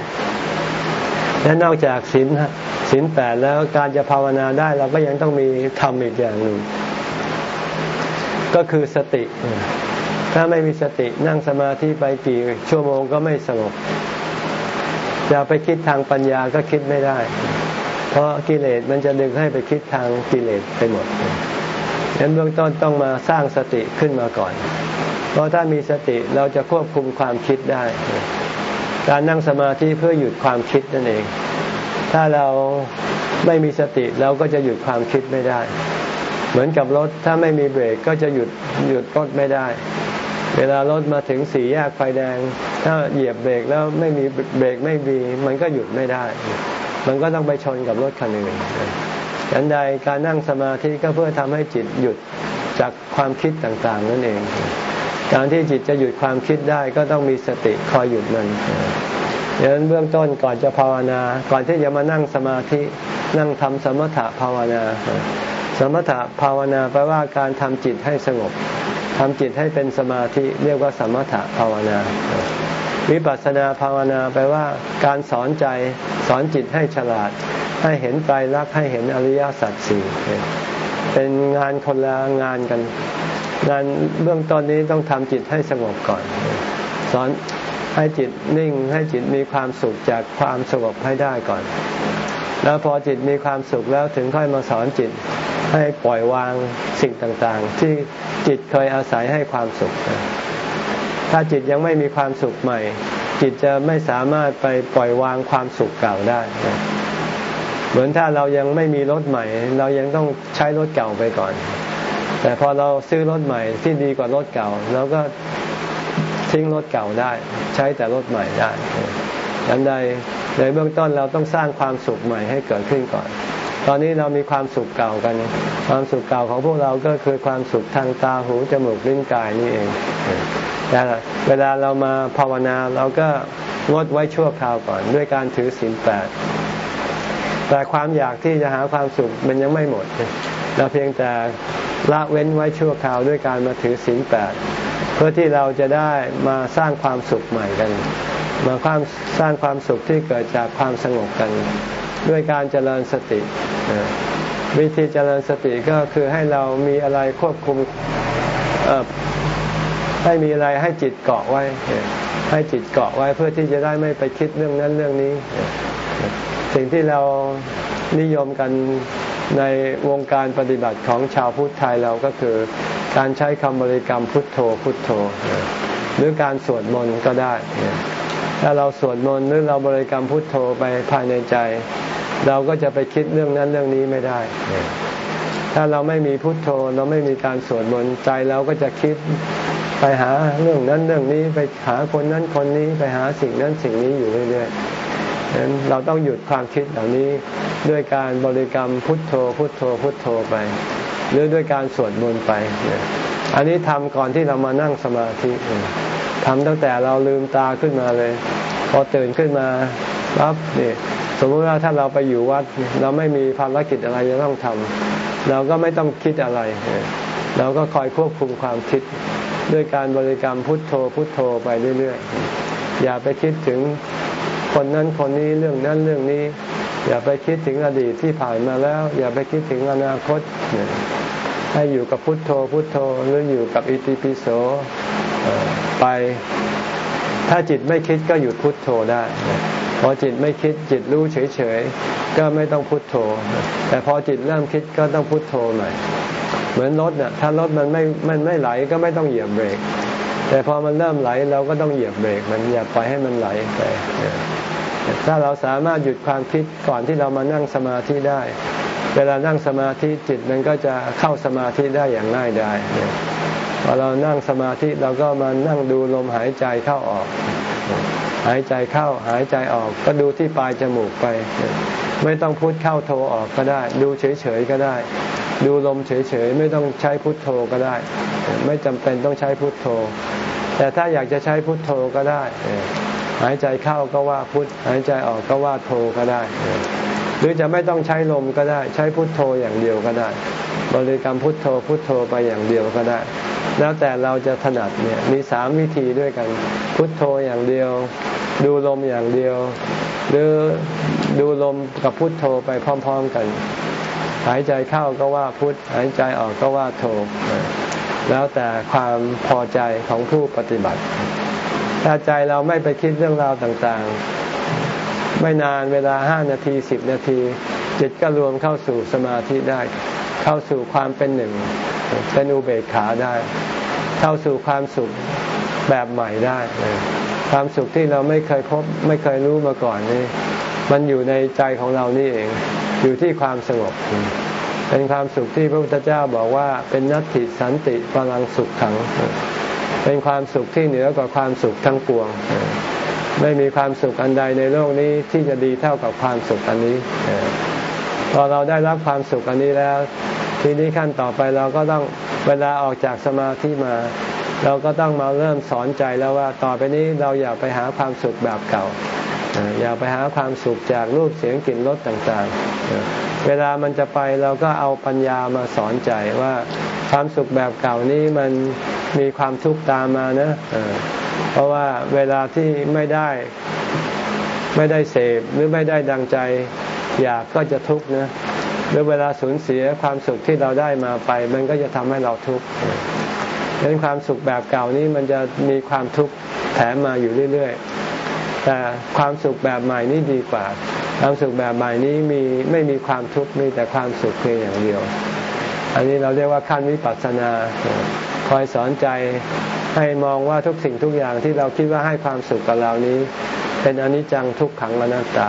และนอกจากศีลศีลแปดแล้วการจะภาวนาได้เราก็ยังต้องมีทำอีกอย่างหนึ่งก็คือสติ ถ้าไม่มีสตินั่งสมาธิไปกี่ชั่วโมงก็ไม่สงบจะไปคิดทางปัญญาก็คิดไม่ได้ เพราะกิเลสมันจะดึงให้ไปคิดทางกิเลสไปหมดดังนั้นเบื้องต้นต้องมาสร้างสติขึ้นมาก่อน เพราะถ้ามีสติเราจะควบคุมความคิดได้ การนั่งสมาธิเพื่อหยุดความคิดนั่นเอง ถ้าเราไม่มีสติเราก็จะหยุดความคิดไม่ได้ เหมือนกับรถถ้าไม่มีเบรกก็จะหยุดหยุดรถไม่ได้ เวลารถมาถึงสี่แยกไฟแดง ถ้าเหยียบเบรกแล้วไม่มีเบรกไม่มีมันก็หยุดไม่ได้ มันก็ต้องไปชนกับรถคันอื่นฉันใดการนั่งสมาธิก็เพื่อทำให้จิตหยุดจากความคิดต่างๆนั่นเอง การที่จิตจะหยุดความคิดได้ก็ต้องมีสติคอยหยุดมันดังนั้นเบื้องต้นก่อนจะภาวนา ก่อนที่จะมานั่งสมาธินั่งทำสมถะภาวนา สมถะภาวนาแปลว่าการทำจิตให้สงบทำจิตให้เป็นสมาธิเรียกว่าสมถะภาวนา วิปัสสนาภาวนาแปลว่าการสอนใจสอนจิตให้ฉลาด ให้เห็นไตรลักษณ์ให้เห็นอริยสัจสี่เป็นงานคนละงานกัน งานเบื้องต้นนี้ต้องทำจิตให้สงบก่อน สอนให้จิตนิ่งให้จิตมีความสุขจากความสงบให้ได้ก่อน แล้วพอจิตมีความสุขแล้วถึงค่อยมาสอนจิตให้ปล่อยวางสิ่งต่างๆ ที่จิตเคยอาศัยให้ความสุข ถ้าจิตยังไม่มีความสุขใหม่ จิตจะไม่สามารถไปปล่อยวางความสุขเก่าได้ เหมือนถ้าเรายังไม่มีรถใหม่ เรายังต้องใช้รถเก่าไปก่อน แต่พอเราซื้อรถใหม่ที่ดีกว่ารถเก่าเราก็ทิ้งรถเก่าได้ ใช้แต่รถใหม่ได้ดังใดในเบื้องต้นเราต้องสร้างความสุขใหม่ให้เกิดขึ้นก่อน ตอนนี้เรามีความสุขเก่ากัน ความสุขเก่าของพวกเราก็คือความสุขทางตาหูจมูกลิ้นกายนี่เองแต่เวลาเรามาภาวนาเราก็งดไว้ชั่วคราวก่อน ด้วยการถือศีลแปดแต่ความอยากที่จะหาความสุขมันยังไม่หมด เราเพียงแต่ ละเว้นไว้ชั่วคราวด้วยการมาถือศีลแปดเพื่อที่เราจะได้มาสร้างความสุขใหม่กัน มาความสร้างความสุขที่เกิดจากความสงบกัน ด้วยการเจริญสติ วิธีเจริญสติก็คือให้เรามีอะไรควบคุมให้มีอะไรให้จิตเกาะไว้ ให้จิตเกาะไว้เพื่อที่จะได้ไม่ไปคิดเรื่องนั้นเรื่องนี้ สิ่งที่เรานิยมกัน ในวงการปฏิบัติของชาวพุทธไทยเราก็คือการใช้คำบริกรรมพุทโธพุทโธ หรือการสวดมนต์ก็ได้ ถ้าเราสวดมนต์หรือเราบริกรรมพุทโธไปภายในใจ เราก็จะไปคิดเรื่องนั้นเรื่องนี้ไม่ได้ ถ้าเราไม่มีพุทโธเราไม่มีการสวดมนต์ใจเราก็จะคิดไปหาเรื่องนั้นเรื่องนี้ไปหาคนนั้นคนนี้ไปหาสิ่งนั้นสิ่งนี้อยู่เรื่อยๆ ฉะนั้นเราต้องหยุดความคิดเหล่านี้ด้วยการบริกรรมพุทโธ พุทโธ พุทโธไป หรือด้วยการสวดมนต์ไป อันนี้ทำก่อนที่เรามานั่งสมาธิทำตั้งแต่เราลืมตาขึ้นมาเลย พอตื่นขึ้นมาปั๊บนี่สมมติว่าถ้าเราไปอยู่วัด เราไม่มีภารกิจอะไรจะต้องทำเราก็ไม่ต้องคิดอะไร เราก็คอยควบคุมความคิด ด้วยการบริกรรมพุทโธพุทโธไปเรื่อยๆอย่าไปคิดถึง คนนั้นคนนี้เรื่องนั้นเรื่องนี้ อย่าไปคิดถึงอดีตที่ผ่านมาแล้ว อย่าไปคิดถึงอนาคต ให้อยู่กับพุทโธพุทโธหรืออยู่กับอิติปิโสไปถ้าจิตไม่คิดก็หยุดพุทโธได้พอจิตไม่คิดจิตรู้เฉยๆก็ไม่ต้องพุทโธ แต่พอจิตเริ่มคิดก็ต้องพุทโธหน่อยเหมือนรถเนี่ยถ้ารถมันไม่มันไม่ไหลก็ไม่ต้องเหยียบเบรก แต่พอมันเริ่มไหลเราก็ต้องเหยียบเบรกมันอย่าปล่อยให้มันไหลไปถ้าเราสามารถหยุดความคิดก่อนที่เรามานั่งสมาธิได้ เวลานั่งสมาธิจิตมันก็จะเข้าสมาธิได้อย่างง่ายได้พอเรานั่งสมาธิเราก็มานั่งดูลมหายใจเข้าออก หายใจเข้าหายใจออกก็ดูที่ปลายจมูกไป ไม่ต้องพุทเข้าโทออกก็ได้ ดูเฉยๆก็ได้ ดูลมเฉยๆไม่ต้องใช้พุทโธก็ได้ ไม่จำเป็นต้องใช้พุทโธ แต่ถ้าอยากจะใช้พุทโธก็ได้ หายใจเข้าก็ว่าพุทหายใจออกก็ว่าโธก็ได้ หรือจะไม่ต้องใช้ลมก็ได้ ใช้พุทโธอย่างเดียวก็ได้ บริกรรมพุทโธพุทโธไปอย่างเดียวก็ได้แล้วแต่เราจะถนัดเนี่ยมีสามวิธีด้วยกัน พุทโธอย่างเดียว ดูลมอย่างเดียว หรือดูลมกับพุทโธไปพร้อม ๆกัน หายใจเข้าก็ว่าพุทหายใจออกก็ว่าโธแล้วแต่ความพอใจของผู้ปฏิบัติ ถ้าใจเราไม่ไปคิดเรื่องราวต่างๆ ไม่นานเวลาห้านาทีสิบนาที จิตก็รวมเข้าสู่สมาธิได้ เข้าสู่ความเป็นหนึ่งเป็นอุเบกขาได้ เข้าสู่ความสุขแบบใหม่ได้ ความสุขที่เราไม่เคยพบไม่เคยรู้มาก่อนนี่ มันอยู่ในใจของเรานี่เอง อยู่ที่ความสงบ เป็นความสุขที่พระพุทธเจ้าบอกว่าเป็นนัตติสันติพลังสุขขัง เป็นความสุขที่เหนือกว่าความสุขทั้งปวง ไม่มีความสุขอันใดในโลกนี้ที่จะดีเท่ากับความสุขอันนี้พอเราได้รับความสุขอันนี้แล้ว ทีนี้ขั้นต่อไปเราก็ต้องเวลาออกจากสมาธิมา เราก็ต้องมาเริ่มสอนใจแล้วว่าต่อไปนี้เราอย่าไปหาความสุขแบบเก่า อย่าไปหาความสุขจากรูปเสียงกลิ่นรสต่างๆ เวลามันจะไปเราก็เอาปัญญามาสอนใจว่าความสุขแบบเก่านี้มันมีความทุกข์ตามมานะเพราะว่าเวลาที่ไม่ได้ไม่ได้เสพหรือไม่ได้ดังใจ อยากก็จะทุกข์นะหรือเวลาสูญเสียความสุขที่เราได้มาไป มันก็จะทำให้เราทุกข์ ดังนั้นความสุขแบบเก่านี้มันจะมีความทุกข์แถมมาอยู่เรื่อยๆ แต่ความสุขแบบใหม่นี้ดีกว่า ความสุขแบบใหม่นี้มีไม่มีความทุกข์มีแต่ความสุขเพียงอย่างเดียว อันนี้เราเรียกว่าขั้นวิปัสสนาคอยสอนใจให้มองว่าทุกสิ่งทุกอย่างที่เราคิดว่าให้ความสุขกับเรานี้ เป็นอนิจจังทุกขังอนัตตา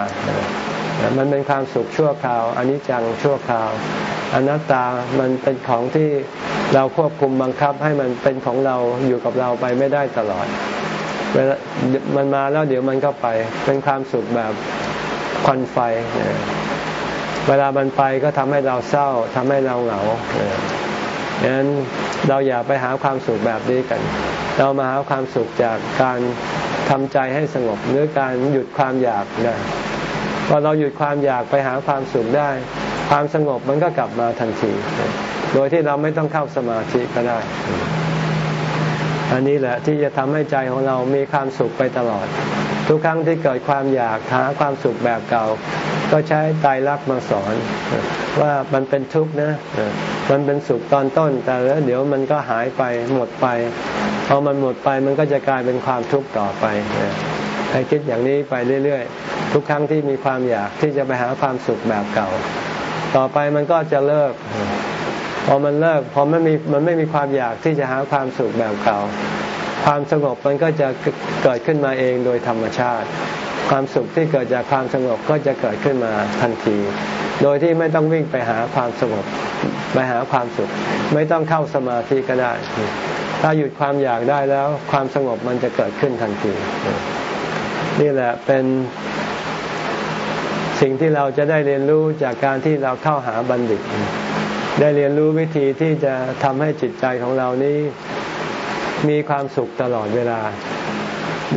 มันเป็นความสุขชั่วคราวอนิจจังชั่วคราว อนัตตามันเป็นของที่เราควบคุมบังคับให้มันเป็นของเราอยู่กับเราไปไม่ได้ตลอดเวลามันมาแล้วเดี๋ยวมันก็ไป เป็นความสุขแบบควันไฟ เวลามันไปก็ทำให้เราเศร้าทำให้เราเหงาดังนั้นเราอย่าไปหาความสุขแบบนี้กัน เรามาหาความสุขจากการทำใจให้สงบหรือการหยุดความอยากได้พอเราหยุดความอยากไปหาความสุขได้ ความสงบมันก็กลับมาทันที โดยที่เราไม่ต้องเข้าสมาธิก็ได้ อันนี้แหละที่จะทำให้ใจของเรามีความสุขไปตลอด ทุกครั้งที่เกิดความอยากหาความสุขแบบเก่า ก็ใช้ตายรักมาสอน ว่ามันเป็นทุกข์นะ มันเป็นสุขตอนต้น แต่แล้วเดี๋ยวมันก็หายไปหมดไปพอมันหมดไปมันก็จะกลายเป็นความทุกข์ต่อไปให้คิดอย่างนี้ไปเรื่อยๆ ทุกครั้งที่มีความอยากที่จะไปหาความสุขแบบเก่า ต่อไปมันก็จะเลิก พอมันเลิกพอไม่มีมันไม่มีความอยากที่จะหาความสุขแบบเก่า ความสงบมันก็จะเกิดขึ้นมาเองโดยธรรมชาติ ความสุขที่เกิดจากความสงบก็จะเกิดขึ้นมาทันที โดยที่ไม่ต้องวิ่งไปหาความสงบไปหาความสุข ไม่ต้องเข้าสมาธิก็ได้ ถ้าหยุดความอยากได้แล้ว ความสงบมันจะเกิดขึ้นทันที นี่แหละเป็น สิ่งที่เราจะได้เรียนรู้จากการที่เราเข้าหาบัณฑิต ได้เรียนรู้วิธีที่จะทำให้จิตใจของเรานี้มีความสุขตลอดเวลา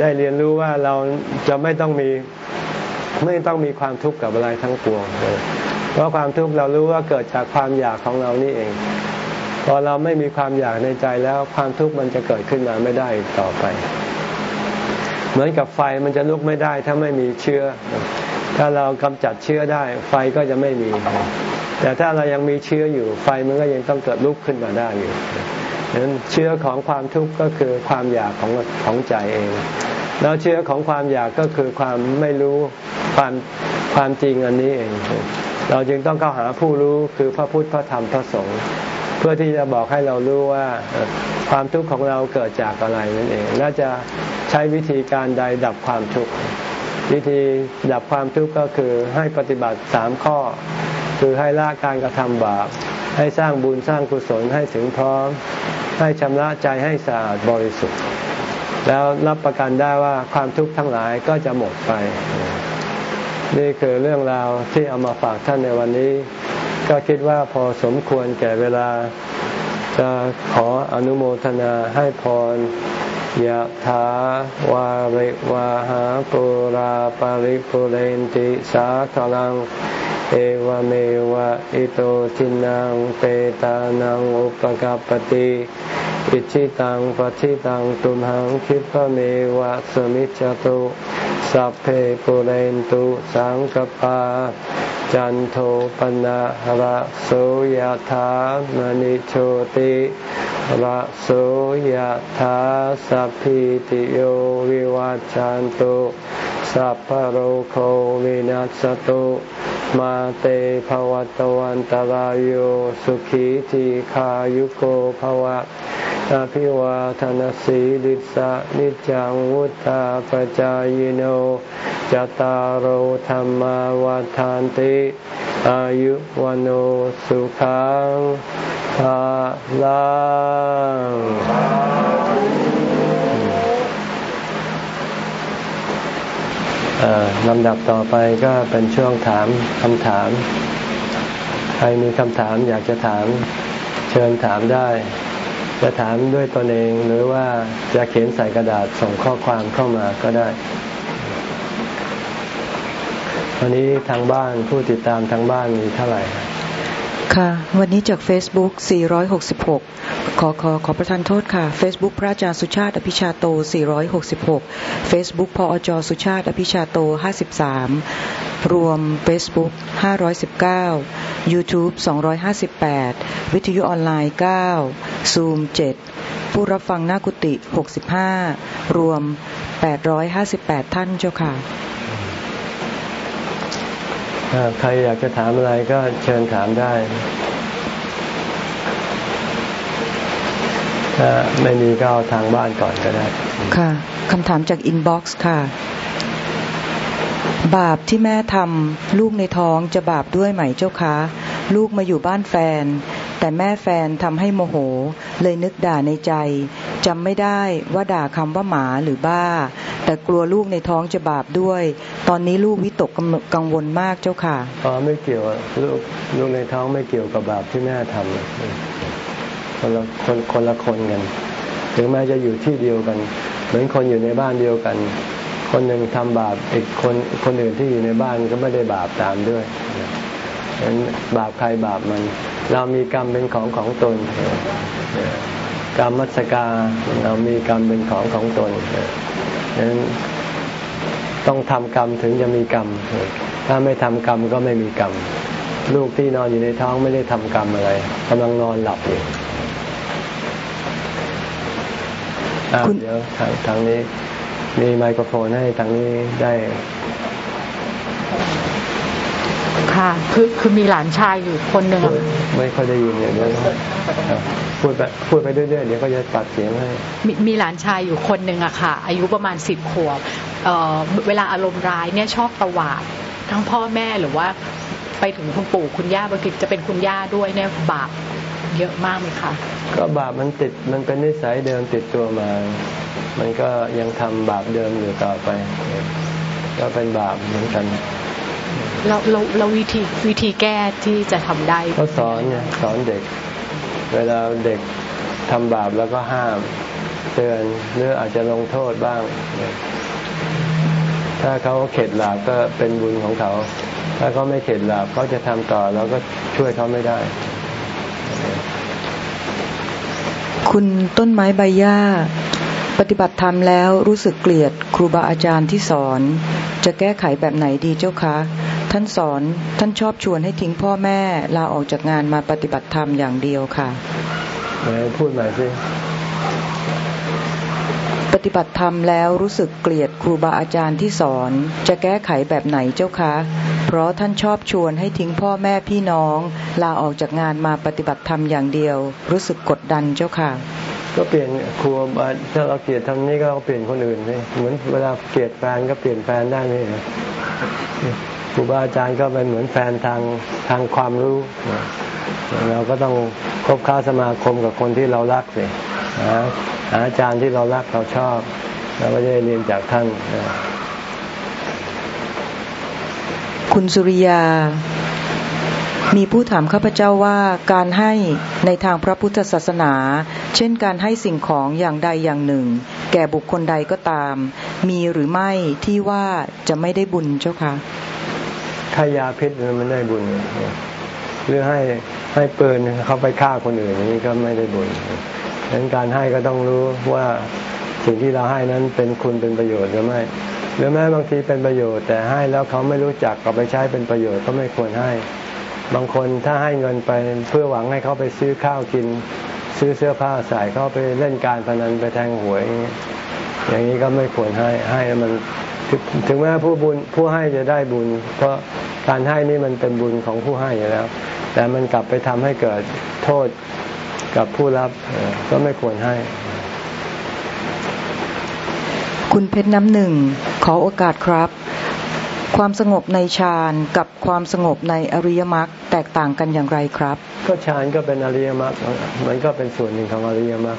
ได้เรียนรู้ว่าเราจะไม่ต้องมีไม่ต้องมีความทุกข์กับอะไรทั้งปวงเพราะความทุกข์เรารู้ว่าเกิดจากความอยากของเรานี่เอง พอเราไม่มีความอยากในใจแล้วความทุกข์มันจะเกิดขึ้นมาไม่ได้ต่อไป เหมือนกับไฟมันจะลุกไม่ได้ถ้าไม่มีเชื้อ ถ้าเรากำจัดเชื้อได้ ไฟก็จะไม่มี แต่ถ้าเรายังมีเชื้ออยู่ไฟมันก็ยังต้องเกิดลุกขึ้นมาได้อยู่ดังนั้นเชื้อของความทุกข์ก็คือความอยากของของใจเอง แล้วเชื้อของความอยากก็คือความไม่รู้ความความจริงอันนี้เอง เราจึงต้องเข้าหาผู้รู้คือพระพุทธพระธรรมพระสงฆ์เพื่อที่จะบอกให้เรารู้ว่าความทุกข์ของเราเกิดจากอะไรนั่นเองและจะใช้วิธีการใดดับความทุกข์ วิธีดับความทุกข์ก็คือให้ปฏิบัติสามข้อ คือให้ละการกระทำบาป ให้สร้างบุญสร้างกุศลให้ถึงพร้อม ให้ชำระใจให้สะอาดบริสุทธิ์ แล้วรับประกันได้ว่าความทุกข์ทั้งหลายก็จะหมดไป นี่คือเรื่องราวที่เอามาฝากท่านในวันนี้ ก็คิดว่าพอสมควรแก่เวลา จะขออนุโมทนาให้พร ยะถาวาริวาหาปุราปาริปุเรนติสาคลัง เอวเมวะอิโตทินังเปตานังอุปกปติอิชิตังปฏิตังตุมหังคิปเมวะสมิจจตุสัพเพปุเรนตุสังกปาจันโทปนะระโสยธามณิโชติ ระโสยธาสัพพิติโยวิวัจจันตุ สัพพโรโควินัสตุมาเตภวัตวันตารโยสุขีทีขายุโกภวะอภิวาทนสีลิสะนิจังวุธาปจายโนจตารโหธรรมวาทานติ อายุวันโอสุขังภาลัง ลำดับต่อไปก็เป็นช่วงถามคำถาม ใครมีคำถามอยากจะถาม เชิญถามได้ จะถามด้วยตนเองหรือว่าจะเขียนใส่กระดาษส่งข้อความเข้ามาก็ได้ วันนี้ทางบ้านผู้ติดตามทางบ้านมีเท่าไหร่ ค่ะ วันนี้จาก Facebook 466 ขอขอขอประทานโทษค่ะ Facebook พระอาจารย์สุชาติอภิชาโต 466 Facebook พออจสุชาติอภิชาโต 53 รวม Facebook 519 YouTube 258 วิทยุออนไลน์ 9 Zoom 7 ผู้รับฟังหน้ากุฏิ65 รวม 858 ท่านเจ้าค่ะ ใครอยากจะถามอะไรก็เชิญถามได้ถ้าไม่มีก็เอาทางบ้านก่อนก็ได้ ค่ะคำถามจาก inbox ค่ะ บาปที่แม่ทำลูกในท้องจะบาปด้วยไหมเจ้าคะ ลูกมาอยู่บ้านแฟน แต่แม่แฟนทำให้โมโห เลยนึกด่าในใจจำไม่ได้ว่าด่าคำว่าหมาหรือบ้า แต่กลัวลูกในท้องจะบาปด้วย ตอนนี้ลูกวิตกกังวลมากเจ้าค่ะอ๋อไม่เกี่ยวลูกลูกในท้องไม่เกี่ยวกับบาปที่แม่ทำคนละคนคนละคนกัน ถึงแม้จะอยู่ที่เดียวกัน เหมือนคนอยู่ในบ้านเดียวกัน คนหนึ่งทำบาปอีกคนคนอื่นที่อยู่ในบ้านก็ไม่ได้บาปตามด้วยฉะนั้นบาปใครบาปมัน เรามีกรรมเป็นของของตนกรรมมัสกาเรามีกรรมเป็นของของตน นั้นต้องทำกรรมถึงจะมีกรรม ถ้าไม่ทำกรรมก็ไม่มีกรรม ลูกที่นอนอยู่ในท้องไม่ได้ทำกรรมอะไรกำลังนอนหลับอยู่เดี๋ยวทางทางนี้มีไมโครโฟนให้ทางนี้ได้ ค่ะคือคือมีหลานชายอยู่คนหนึ่งไม่ค่อยได้ยินเดี๋ยวพูดไปพูดไปเรื่อยๆเดี๋ยวก็จะตัดเสียงให้มีมีหลานชายอยู่คนหนึ่งอะค่ะ อายุประมาณสิบขวบเเวลาอารมณ์ร้ายเนี่ยชอบตวาดทั้งพ่อแม่หรือว่า ไปถึงคุณปู่คุณย่าบางทีจะเป็นคุณย่าด้วยเนี่ยบาปเยอะมากไหมคะก็บาปมันติดมันเป็นนิสัยเดิมติดตัวมา มันก็ยังทำบาปเดิมอยู่ต่อไป ก็เป็นบาปเหมือนกัน เราเราเราวิธีวิธีแก้ที่จะทำได้ก็สอนเนี่ยสอนเด็ก เวลาเด็กทำบาปแล้วก็ห้ามเตือนหรืออาจจะลงโทษบ้าง ถ้าเขาเข็ดหลาบก็เป็นบุญของเขา ถ้าเขาไม่เข็ดหลาบเขาจะทำต่อเราก็ช่วยเขาไม่ได้ คุณต้นไม้ใบหญ้า ปฏิบัติธรรมแล้วรู้สึกเกลียดครูบาอาจารย์ที่สอน จะแก้ไขแบบไหนดีเจ้าคะ ท่านสอนท่านชอบชวนให้ทิ้งพ่อแม่ลาออกจากงานมาปฏิบัติธรรมอย่างเดียวค่ะไหนพูดหน่อยสิปฏิบัติธรรมแล้วรู้สึกเกลียดครูบาอาจารย์ที่สอน จะแก้ไขแบบไหนเจ้าคะ เพราะท่านชอบชวนให้ทิ้งพ่อแม่พี่น้อง ลาออกจากงานมาปฏิบัติธรรมอย่างเดียว รู้สึกกดดันเจ้าค่ะ ก็เปลี่ยนครัวถ้าเราเกลียดทำนี้ก็เปลี่ยนคนอื่นเลยเหมือนเวลาเกลียดแฟนก็เปลี่ยนแฟนได้ไหมครูบาอาจารย์ก็เป็นเหมือนแฟนทางทางความรู้เราก็ต้องคบค้าสมาคมกับคนที่เรารักสิหาอาจารย์ที่เรารักเราชอบ เราก็จะเรียนจากท่านคุณสุริยา มีผู้ถามข้าพเจ้าว่าการให้ในทางพระพุทธศาสนา เช่นการให้สิ่งของอย่างใดอย่างหนึ่ง แก่บุคคลใดก็ตาม มีหรือไม่ที่ว่าจะไม่ได้บุญเจ้าคะถ้ายาพิษมันได้บุญหรือให้ให้ปิลเขาไปฆ่าคนอื่นนี้ก็ไม่ได้บุญดังนั้นการให้ก็ต้องรู้ว่าสิ่งที่เราให้นั้นเป็นคุณเป็นประโยชน์หรือไม่หรือแม้บางทีเป็นประโยชน์ แต่ให้แล้วเขาไม่รู้จักเอาไปใช้เป็นประโยชน์ก็ไม่ควรให้ บางคนถ้าให้เงินไปเพื่อหวังให้เขาไปซื้อข้าวกิน ซื้อเสื้อผ้าใส่เขาไปเล่นการพนันไปแทงหวย อย่างนี้ก็ไม่ควรให้ให้มันถึงแม้ผู้บุญผู้ให้จะได้บุญ เพราะการให้นี่มันเป็นบุญของผู้ให้อยู่แล้ว แต่มันกลับไปทำให้เกิดโทษกับผู้รับก็ไม่ควรให้ คุณเพชรน้ำหนึ่งขอโอกาสครับ ความสงบในฌานกับความสงบในอริยมรรคแตกต่างกันอย่างไรครับ ก็ฌานก็เป็นอริยมรรคมันก็เป็นส่วนหนึ่งของอริยมรรค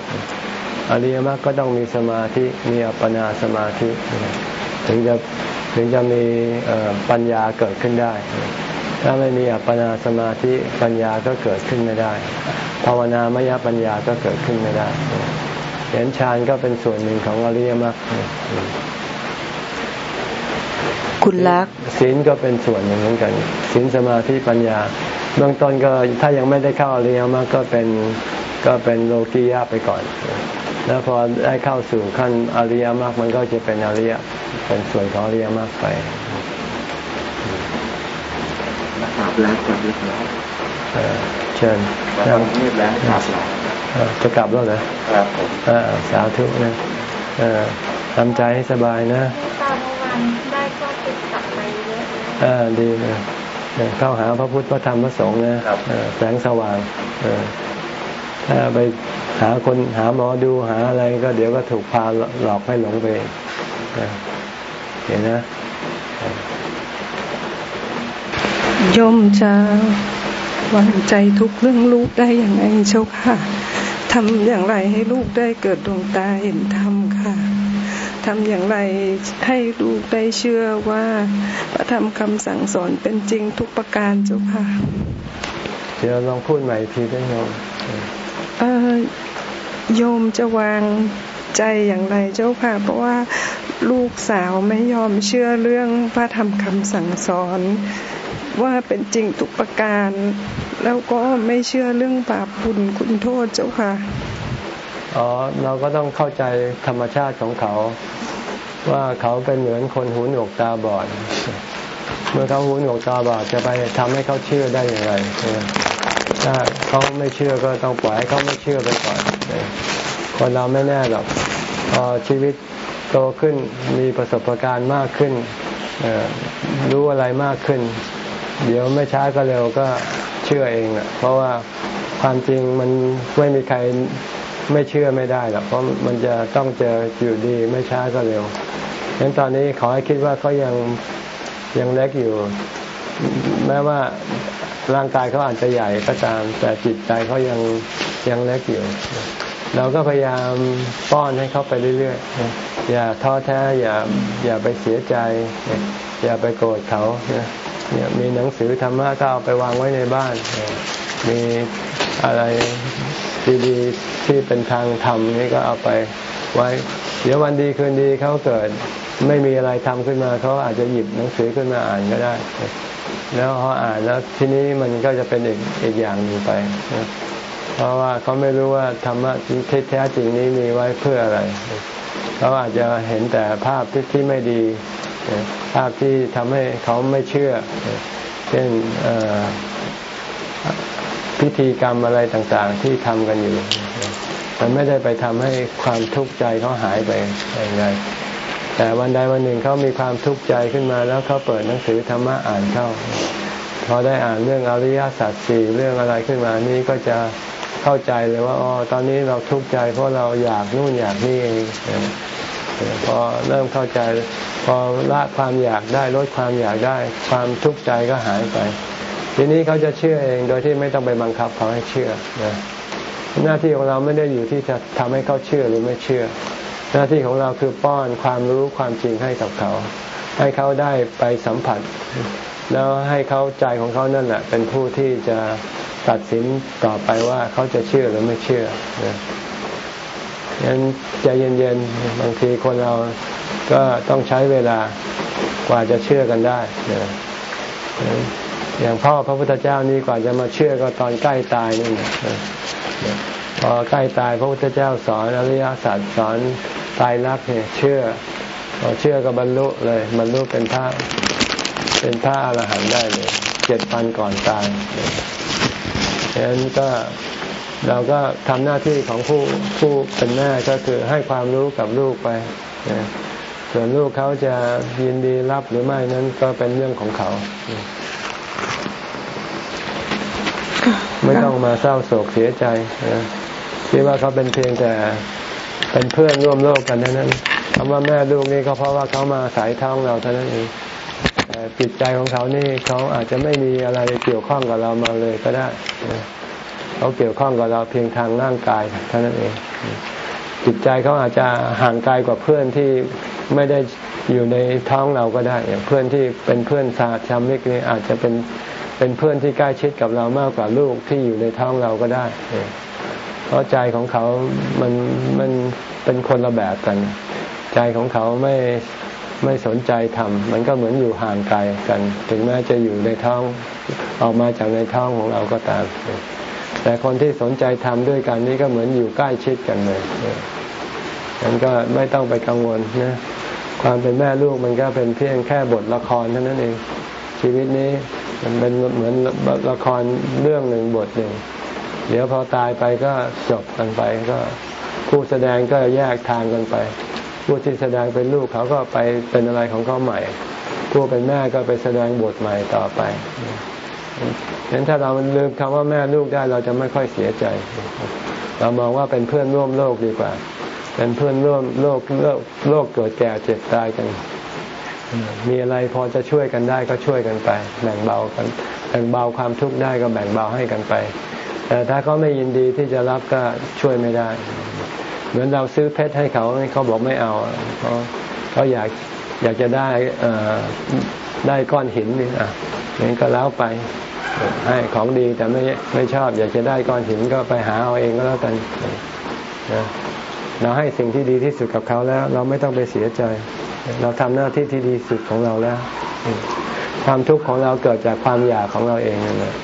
อริยมรรคก็ต้องมีสมาธิมีอัปปนาสมาธิ ถึงจะถึงจะมีปัญญาเกิดขึ้นได้ ถ้าไม่มีอัปปนาสมาธิปัญญาก็เกิดขึ้นไม่ได้ ภาวนามยปัญญาก็เกิดขึ้นไม่ได้เห็นฌานก็เป็นส่วนหนึ่งของอริยมรรค คุณลักษณ์ศีลก็เป็นส่วนหนึ่งเหมือนกันศีลสมาธิปัญญา เบื้องต้นก็ถ้ายังไม่ได้เข้าอริยมรรคก็เป็นก็เป็นโลกียะไปก่อน แล้วพอได้เข้าสู่ขั้นอริยมรรคมันก็จะเป็นอริยเป็นส่วนของอริยมรรคไปนะครับแล้วจะเรียบร้อยเอ่อเชิญแล้วนั่งเงียบแล้วครับเอ่อจะกลับแล้วเหรอครับผมอ่าสาธุนะเอ่อทำใจให้สบายนะตอนเมื่อวานได้ข้อคิดกลับมาเย อะเลยอ่าดีนะเนี่ยเข้าหาพระพุทธพระธรรมพระสงฆ์นะเออแสงสว่างเออถ้าไปหาคนหาหมอดูหาอะไรก็เดี๋ยวก็ถูกพาหลอกให้หลงไปเออเห็นนะโยมจะวางใจทุกเรื่องลูกได้อย่างไรเจ้าค่ะทำอย่างไรให้ลูกได้เกิดดวงตาเห็นธรรมค่ะ ทำอย่างไรให้ลูกได้เชื่อว่าพระธรรมคำสั่งสอนเป็นจริงทุกประการเจ้าค่ะ เดี๋ยวลองพูดใหม่อีกทีได้โยมเอ่อโยมจะวางใจอย่างไรเจ้าค่ะ เพราะว่าลูกสาวไม่ยอมเชื่อเรื่องพระธรรมคำสั่งสอน ว่าเป็นจริงทุกประการ แล้วก็ไม่เชื่อเรื่องบาปบุญคุณโทษเจ้าค่ะ อ๋อเราก็ต้องเข้าใจธรรมชาติของเขา ว่าเขาเป็นเหมือนคนหูหนวกตาบอด เมื่อเขาหูหนวกตาบอดจะไปทำให้เขาเชื่อได้อย่างไรถ้าเขาไม่เชื่อก็ต้องปล่อยให้เขาไม่เชื่อไปก่อนคนเราไม่แน่หรอกพอชีวิตโตขึ้นมีประสบการณ์มากขึ้นรู้อะไรมากขึ้น เดี๋ยวไม่ช้าก็เร็วก็เชื่อเองแหละเพราะว่าความจริงมันไม่มีใคร ไม่เชื่อไม่ได้หรอกเพราะมันจะต้องเจออยู่ดีไม่ช้าก็เร็วฉะนั้นตอนนี้ขอให้คิดว่าเขายังยังเล็กอยู่ แม้ว่าร่างกายเขาอาจจะใหญ่ก็ตาม แต่จิตใจเขายังยังเล็กอยู่ เราก็พยายามป้อนให้เขาไปเรื่อยๆ อย่าท้อแท้อย่าอย่าไปเสียใจ อย่าไปโกรธเขาเนี่ยมีหนังสือธรรมะก็เอาไปวางไว้ในบ้าน มีอะไร ดีๆที่เป็นทางธรรมนี่ก็เอาไปไว้ เดี๋ยววันดีคืนดีเขาเกิดไม่มีอะไรทำขึ้นมาเขาอาจจะหยิบหนังสือขึ้นมาอ่านก็ได้ แล้วพออ่านแล้วทีนี้มันก็จะเป็นอีกอีกอย่างหนึ่งไป เพราะว่าเขาไม่รู้ว่าธรรมะที่แท้จริงนี้มีไว้เพื่ออะไรเขาอาจจะเห็นแต่ภาพที่ที่ไม่ดี ภาพที่ทำให้เขาไม่เชื่อ เช่น พิธีกรรมอะไรต่างๆ ที่ทำกันอยู่ มันไม่ได้ไปทำให้ความทุกข์ใจเขาหายไปอย่างไรแต่วันใดวันหนึ่งเขามีความทุกข์ใจขึ้นมา แล้วเขาเปิดหนังสือธรรมะอ่านเข้า พอได้อ่านเรื่องอริยสัจสี่เรื่องอะไรขึ้นมานี้ก็จะเข้าใจเลยว่าอ๋อตอนนี้เราทุกข์ใจ เพราะเราอยากนู่นอยากนี่เองพอเริ่มเข้าใจ พอละความอยากได้ลดความอยากได้ ความทุกข์ใจก็หายไป ทีนี้เขาจะเชื่อเองโดยที่ไม่ต้องไปบังคับเขาให้เชื่อนะหน้าที่ของเราไม่ได้อยู่ที่จะทำให้เขาเชื่อหรือไม่เชื่อ หน้าที่ของเราคือป้อนความรู้ความจริงให้กับเขา ให้เขาได้ไปสัมผัส แล้วให้เขาใจของเขานั่นแหละเป็นผู้ที่จะตัดสินต่อไปว่าเขาจะเชื่อหรือไม่เชื่อนะงั้นใจเย็นๆบางทีคนเราก็ต้องใช้เวลากว่าจะเชื่อกันได้นะ อย่างพ่อพระพุทธเจ้านี่กว่าจะมาเชื่อก็ตอนใกล้ตายนี่นะพอใกล้ตายพระพุทธเจ้าสอนอริยสัจสอนตายรักเนี่ยเชื่อพอเชื่อก็บรรลุเลยบรรลุเป็นพระเป็นพระอรหันต์ได้เลยเจ็ดพันก่อนตายฉะนั้นก็เราก็ทำหน้าที่ของผู้ผู้เป็นแม่ก็คือให้ความรู้กับลูกไปนะส่วนลูกเขาจะยินดีรับหรือไม่นั้นก็เป็นเรื่องของเขา ไม่ต้องมาเศร้าโศกเสียใจนะคิดว่าเขาเป็นเพียงแต่เป็นเพื่อนร่วมโลกกันเท่านั้นคำว่าแม่ลูกนี่ก็เพราะว่าเขามาสายท้องเราเท่านั้นเองแต่จิตใจของเขานี่เขาอาจจะไม่มีอะไรเกี่ยวข้องกับเรามาเลยก็ได้เขาเกี่ยวข้องกับเราเพียงทางร่างกายเท่านั้นเอง จิตใจเขาอาจจะห่างไกลกว่าเพื่อนที่ไม่ได้อยู่ในท้องเราก็ได้อย่างเพื่อนที่เป็นเพื่อนสาชามิกนี่อาจจะเป็น เป็นเพื่อนที่ใกล้ชิดกับเรามากกว่าลูกที่อยู่ในท้องเราก็ได้ เพราะใจของเขา มันมันเป็นคนละแบบกัน ใจของเขาไม่ไม่สนใจทำมันก็เหมือนอยู่ห่างไกลกัน ถึงแม้จะอยู่ในท้องออกมาจากในท้องของเราก็ตาม แต่คนที่สนใจทำด้วยกันนี้ก็เหมือนอยู่ใกล้ชิดกันเลยนั้นก็ไม่ต้องไปกังวลนะความเป็นแม่ลูกมันก็เป็นเพียงแค่บทละครเท่านั้นเอง ชีวิตนี้มันเป็นเหมือนละครเรื่องหนึ่งบทหนึ่ง เดี๋ยวพอตายไปก็จบกันไปก็ผู้แสดงก็แยกทางกันไป ผู้ที่แสดงเป็นลูกเขาก็ไปเป็นอะไรของเขาใหม่ ผู้เป็นแม่ก็ไปแสดงบทใหม่ต่อไปเห็นถ้าเราลืมคำว่าแม่ลูกได้เราจะไม่ค่อยเสียใจ เรามองว่าเป็นเพื่อนร่วมโลกดีกว่า เป็นเพื่อนร่วมโลกโลกโลกเกิดแก่เจ็บตายกัน มีอะไรพอจะช่วยกันได้ก็ช่วยกันไป แบ่งเบากันแบ่งเบาความทุกข์ได้ก็แบ่งเบาให้กันไป แต่ถ้าเขาไม่ยินดีที่จะรับก็ช่วยไม่ได้ เหมือนเราซื้อเพชรให้เขาเขาบอกไม่เอาเขาเขาอยากอยากจะได้ได้ก้อนหินนี่อะนี่ก็แล้วไปให้ของดีแต่ไม่ไม่ชอบ อยากจะได้ก้อนหินก็ไปหาเอาเองก็แล้วกันนะเราให้สิ่งที่ดีที่สุดกับเขาแล้ว เราไม่ต้องไปเสียใจ เราทำหน้าที่ที่ดีสุดของเราแล้ว ความทุกข์ของเราเกิดจากความอยากของเราเองนั่นแหละ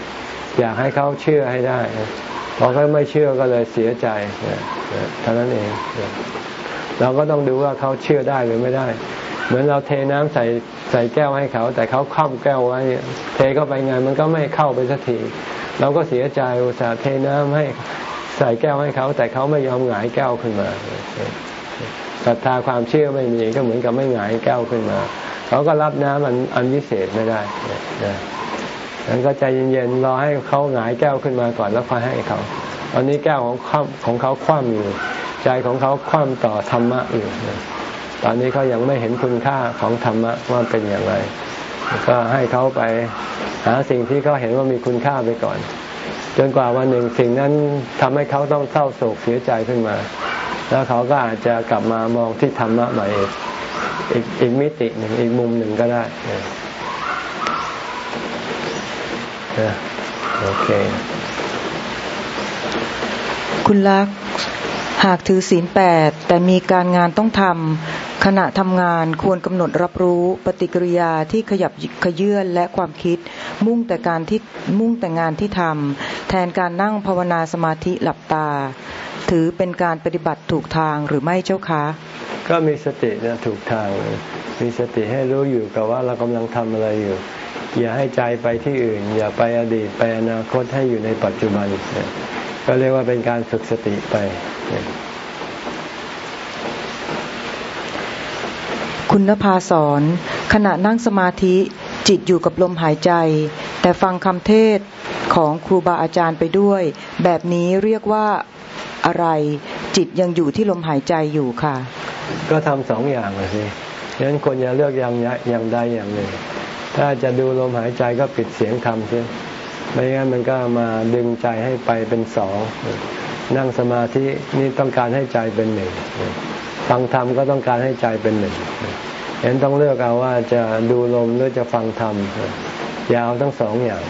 อยากให้เขาเชื่อให้ได้พอเขาไม่เชื่อก็เลยเสียใจเท่านั้นเอง เราก็ต้องดูว่าเขาเชื่อได้หรือไม่ได้ เหมือนเราเทน้ำใส่ใส่แก้วให้เขา แต่เขาครอบแก้วไว้เทเข้าไปไงมันก็ไม่เข้าไปสักทีเราก็เสียใจอุตส่าห์เทน้ำให้ใส่แก้วให้เขา แต่เขาไม่ยอมหงายแก้วขึ้นมา ศรัทธาความเชื่อไม่มีก็เหมือนกับไม่หงายแก้วขึ้นมา เขาก็รับน้ำอันอันวิเศษไม่ได้นะนั้นก็ใจเย็นๆรอให้เขาหงายแก้วขึ้นมาก่อนแล้วค่อยให้เขาตอนนี้แก้วของของเขาคว่ำอยู่ ใจของเขาคว่ำต่อธรรมะอยู่ตอนนี้เขายังไม่เห็นคุณค่าของธรรมะว่าเป็นอย่างไร ก็ให้เขาไปหาสิ่งที่เขาเห็นว่ามีคุณค่าไปก่อน จนกว่าวันหนึ่งสิ่งนั้นทำให้เขาต้องเศร้าโศกเสียใจขึ้นมา แล้วเขาก็อาจจะกลับมามองที่ธรรมะใหม่อีกอีกมิติหนึ่งอีกมุมหนึ่งก็ได้โอเค คุณลักษ์หากถือศีลแปดแต่มีการงานต้องทำขณะทำงานควรกำหนดรับรู้ปฏิกิริยาที่ขยับขยื่นและความคิด มุ่งแต่การที่มุ่งแต่งานที่ทำแทนการนั่งภาวนาสมาธิหลับตา ถือเป็นการปฏิบัติถูกทางหรือไม่เจ้าคะ ก็มีสตินะถูกทาง มีสติให้รู้อยู่กับว่าเรากำลังทำอะไรอยู่ อย่าให้ใจไปที่อื่น อย่าไปอดีตไปอนาคตให้อยู่ในปัจจุบัน ก็เรียกว่าเป็นการฝึกสติไป คุณนภาสอน ขณะนั่งสมาธิจิตอยู่กับลมหายใจ แต่ฟังคำเทศของครูบาอาจารย์ไปด้วย แบบนี้เรียกว่า อะไร จิตยังอยู่ที่ลมหายใจอยู่ค่ะ ก็ทำสองอย่างเลยสิฉะนั้นคนอย่าเลือกอย่างอย่างใดอย่างหนึ่ง ถ้าจะดูลมหายใจก็ปิดเสียงธรรมซิไม่งั้นมันก็มาดึงใจให้ไปเป็นสอง นั่งสมาธินี่ต้องการให้ใจเป็นหนึ่ง ฟังธรรมก็ต้องการให้ใจเป็นหนึ่งเห็นต้องเลือกเอาว่าจะดูลมหรือจะฟังธรรมอย่าเอาทั้งสองอย่าง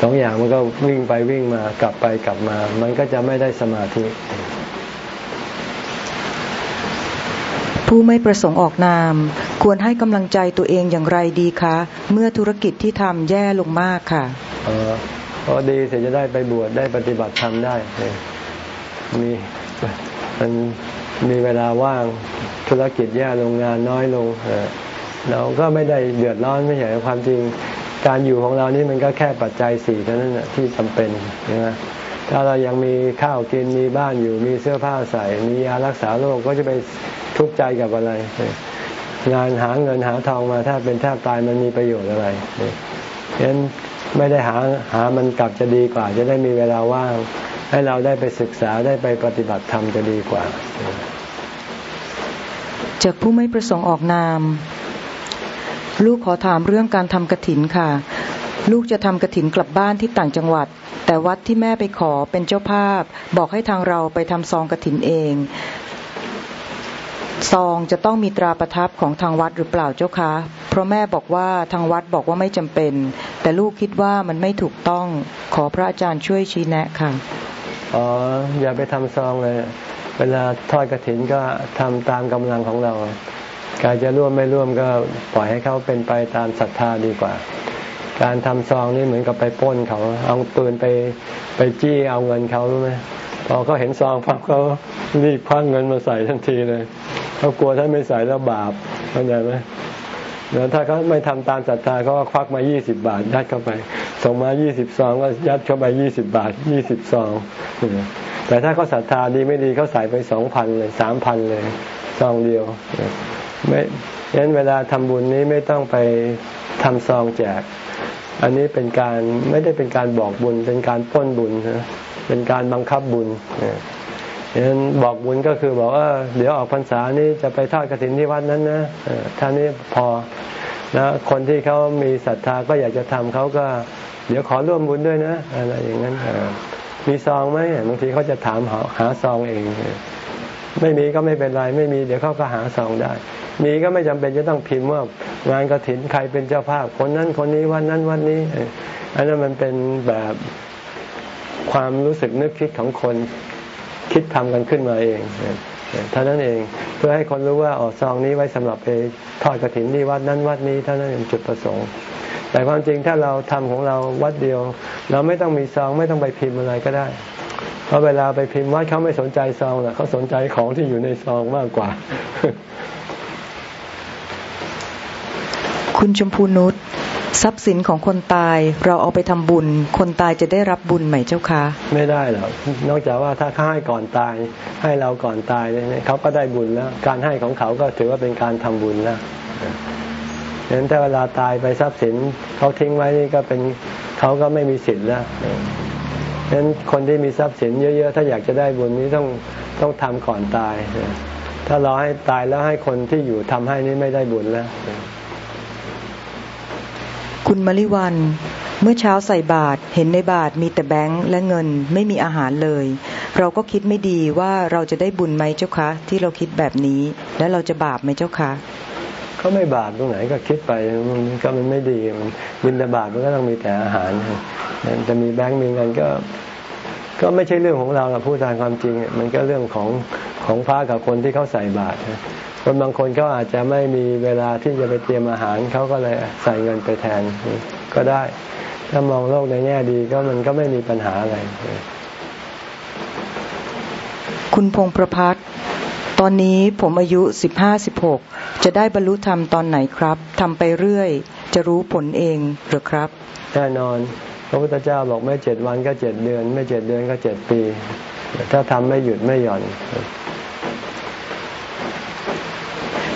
สองอย่างมันก็วิ่งไปวิ่งมากลับไปกลับมา มันก็จะไม่ได้สมาธิ ผู้ไม่ประสงค์ออกนาม ควรให้กำลังใจตัวเองอย่างไรดีคะ เมื่อธุรกิจที่ทำแย่ลงมากค่ะออพอดีเสร็จจะได้ไปบวชได้ปฏิบัติธรรมได้มีมันมีเวลาว่างธุรกิจแย่ลงงานน้อยลงเราก็ไม่ได้เดือดร้อนไม่ใช่ความจริง การอยู่ของเรานี่มันก็แค่ปัจจัยสี่เท่านั้นที่จำเป็นนะถ้าเรายังมีข้าวกินมีบ้านอยู่มีเสื้อผ้าใส่มียารักษาโรคก็จะไปทุกข์ใจกับอะไร งานหาเงินหาทองมาถ้าเป็นแทบตายมันมีประโยชน์อะไรฉะนั้นไม่ได้หาหามันกลับจะดีกว่า จะได้มีเวลาว่าง ให้เราได้ไปศึกษาได้ไปปฏิบัติธรรมจะดีกว่า จากผู้ไม่ประสงค์ออกนาม ลูกขอถามเรื่องการทำกระถินค่ะ ลูกจะทำกระถินกลับบ้านที่ต่างจังหวัด แต่วัดที่แม่ไปขอเป็นเจ้าภาพ บอกให้ทางเราไปทำซองกระถินเอง ซองจะต้องมีตราประทับของทางวัดหรือเปล่าเจ้าคะ เพราะแม่บอกว่าทางวัดบอกว่าไม่จำเป็น แต่ลูกคิดว่ามันไม่ถูกต้องขอพระอาจารย์ช่วยชี้แนะค่ะอ๋ออย่าไปทำซองเลย เวลาทอดกระถินก็ทำตามกำลังของเรา การจะร่วมไม่ร่วมก็ปล่อยให้เขาเป็นไปตามศรัทธาดีกว่า การทำซองนี่เหมือนกับไปป้นเขาเอาปืนไปไปจี้เอาเงินเขารู้ไหมพอเขาเห็นซองพับเขารีบคว้างเงินมาใส่ทันทีเลยเขากลัวถ้าไม่ใส่แล้วบาปเข้าใจไหมแล้วถ้าเขาไม่ทำตามศรัทธาเขาก็ควักมายี่สิบาทยัดเข้าไป ส่งมายี่สิบซองก็ยัดเข้าไปยี่สิบบาทยี่สิบซองแต่ถ้าเขาศรัทธาดีไม่ดีเขาใส่ไปสองพันเลยสามพันเลยซองเดียว ไม่ยันเวลาทำบุญนี้ไม่ต้องไปทำซองแจก อันนี้เป็นการไม่ได้เป็นการบอกบุญ เป็นการป้นบุญนะเป็นการบังคับบุญฉะนั้นบอกบุญก็คือบอกว่าเดี๋ยวออกพรรษานี้จะไปทอดกระถินที่วัดนั้นนะท่านี้พอแล้วคนที่เขามีศรัทธาก็อยากจะทำเขาก็ เดี๋ยวขอร่วมบุญด้วยนะอะไรอย่างนั้นมีซองไหมบางทีเขาจะถามหาหาซองเอง ไม่มีก็ไม่เป็นไร ไม่มีเดี๋ยวเขาก็หาซองได้ มีก็ไม่จำเป็นจะต้องพิมพ์ว่างานกระถินใครเป็นเจ้าภาพ คนนั้นคนนี้วันนั้นวันนี้ อันนั้นมันเป็นแบบความรู้สึกนึกคิดของคนคิดทำกันขึ้นมาเองเท่านั้นเองเพื่อให้คนรู้ว่าออกซองนี้ไว้สำหรับไปทอดกระถินที่วัดนั้นวัดนี้เท่านั้นเองจุดประสงค์ แต่ความจริงถ้าเราทำของเราวัดเดียว เราไม่ต้องมีซองไม่ต้องไปพิมพ์อะไรก็ได้ เพราะเวลาไปพิมพ์วัดเขาไม่สนใจซองหรอกเขาสนใจของที่อยู่ในซองมากกว่า คุณชมพูนุชทรัพย์สินของคนตายเราเอาไปทำบุญ คนตายจะได้รับบุญไหมเจ้าคะไม่ได้หรอกนอกจากว่าถ้าเขาให้ก่อนตาย ให้เราก่อนตายเนี่ยเขาก็ได้บุญแล้วการให้ของเขาก็ถือว่าเป็นการทำบุญแล้วฉะนั้นถ้าเวลาตายไปทรัพย์สินเขาทิ้งไว้นี่ก็เป็นเขาก็ไม่มีสิทธิ์แล้ว ฉะนั้นคนที่มีทรัพย์สินเยอะๆ ถ้าอยากจะได้บุญนี้ต้องต้องทำก่อนตาย ถ้าเราให้ตายแล้วให้คนที่อยู่ทำให้นี่ไม่ได้บุญแล้ว คุณมริวันเมื่อเช้าใส่บาตรเห็นในบาตรมีแต่แบงค์และเงินไม่มีอาหารเลย เราก็คิดไม่ดีว่าเราจะได้บุญไหมเจ้าคะ ที่เราคิดแบบนี้ และเราจะบาปไหมเจ้าคะ ก็ไม่บาปตรงไหนก็คิดไปมันก็มันไม่ดีมันบินต่บาปมันก็ต้องมีแต่อาหารจะมีแบงค์มีเงินก็ ก็ไม่ใช่เรื่องของเราเราพูดตามความจริง มันก็เรื่องของของพระกับคนที่เขาใส่บาตรคนบางคนเขาอาจจะไม่มีเวลาที่จะไปเตรียมอาหารเขาก็เลยใส่เงินไปแทนก็ได้ ถ้ามองโลกในแง่ดีก็มันก็ไม่มีปัญหาอะไร คุณพงประพัฒน์ ตอนนี้ผมอายุสิบห้าสิบหกจะได้บรรลุธรรมตอนไหนครับทำไปเรื่อย จะรู้ผลเองหรือครับ แน่นอนพระพุทธเจ้าบอกไม่เจ็ดวันก็เจ็ดเดือน ไม่เจ็ดเดือนก็เจ็ดปี ถ้าทำไม่หยุดไม่หย่อน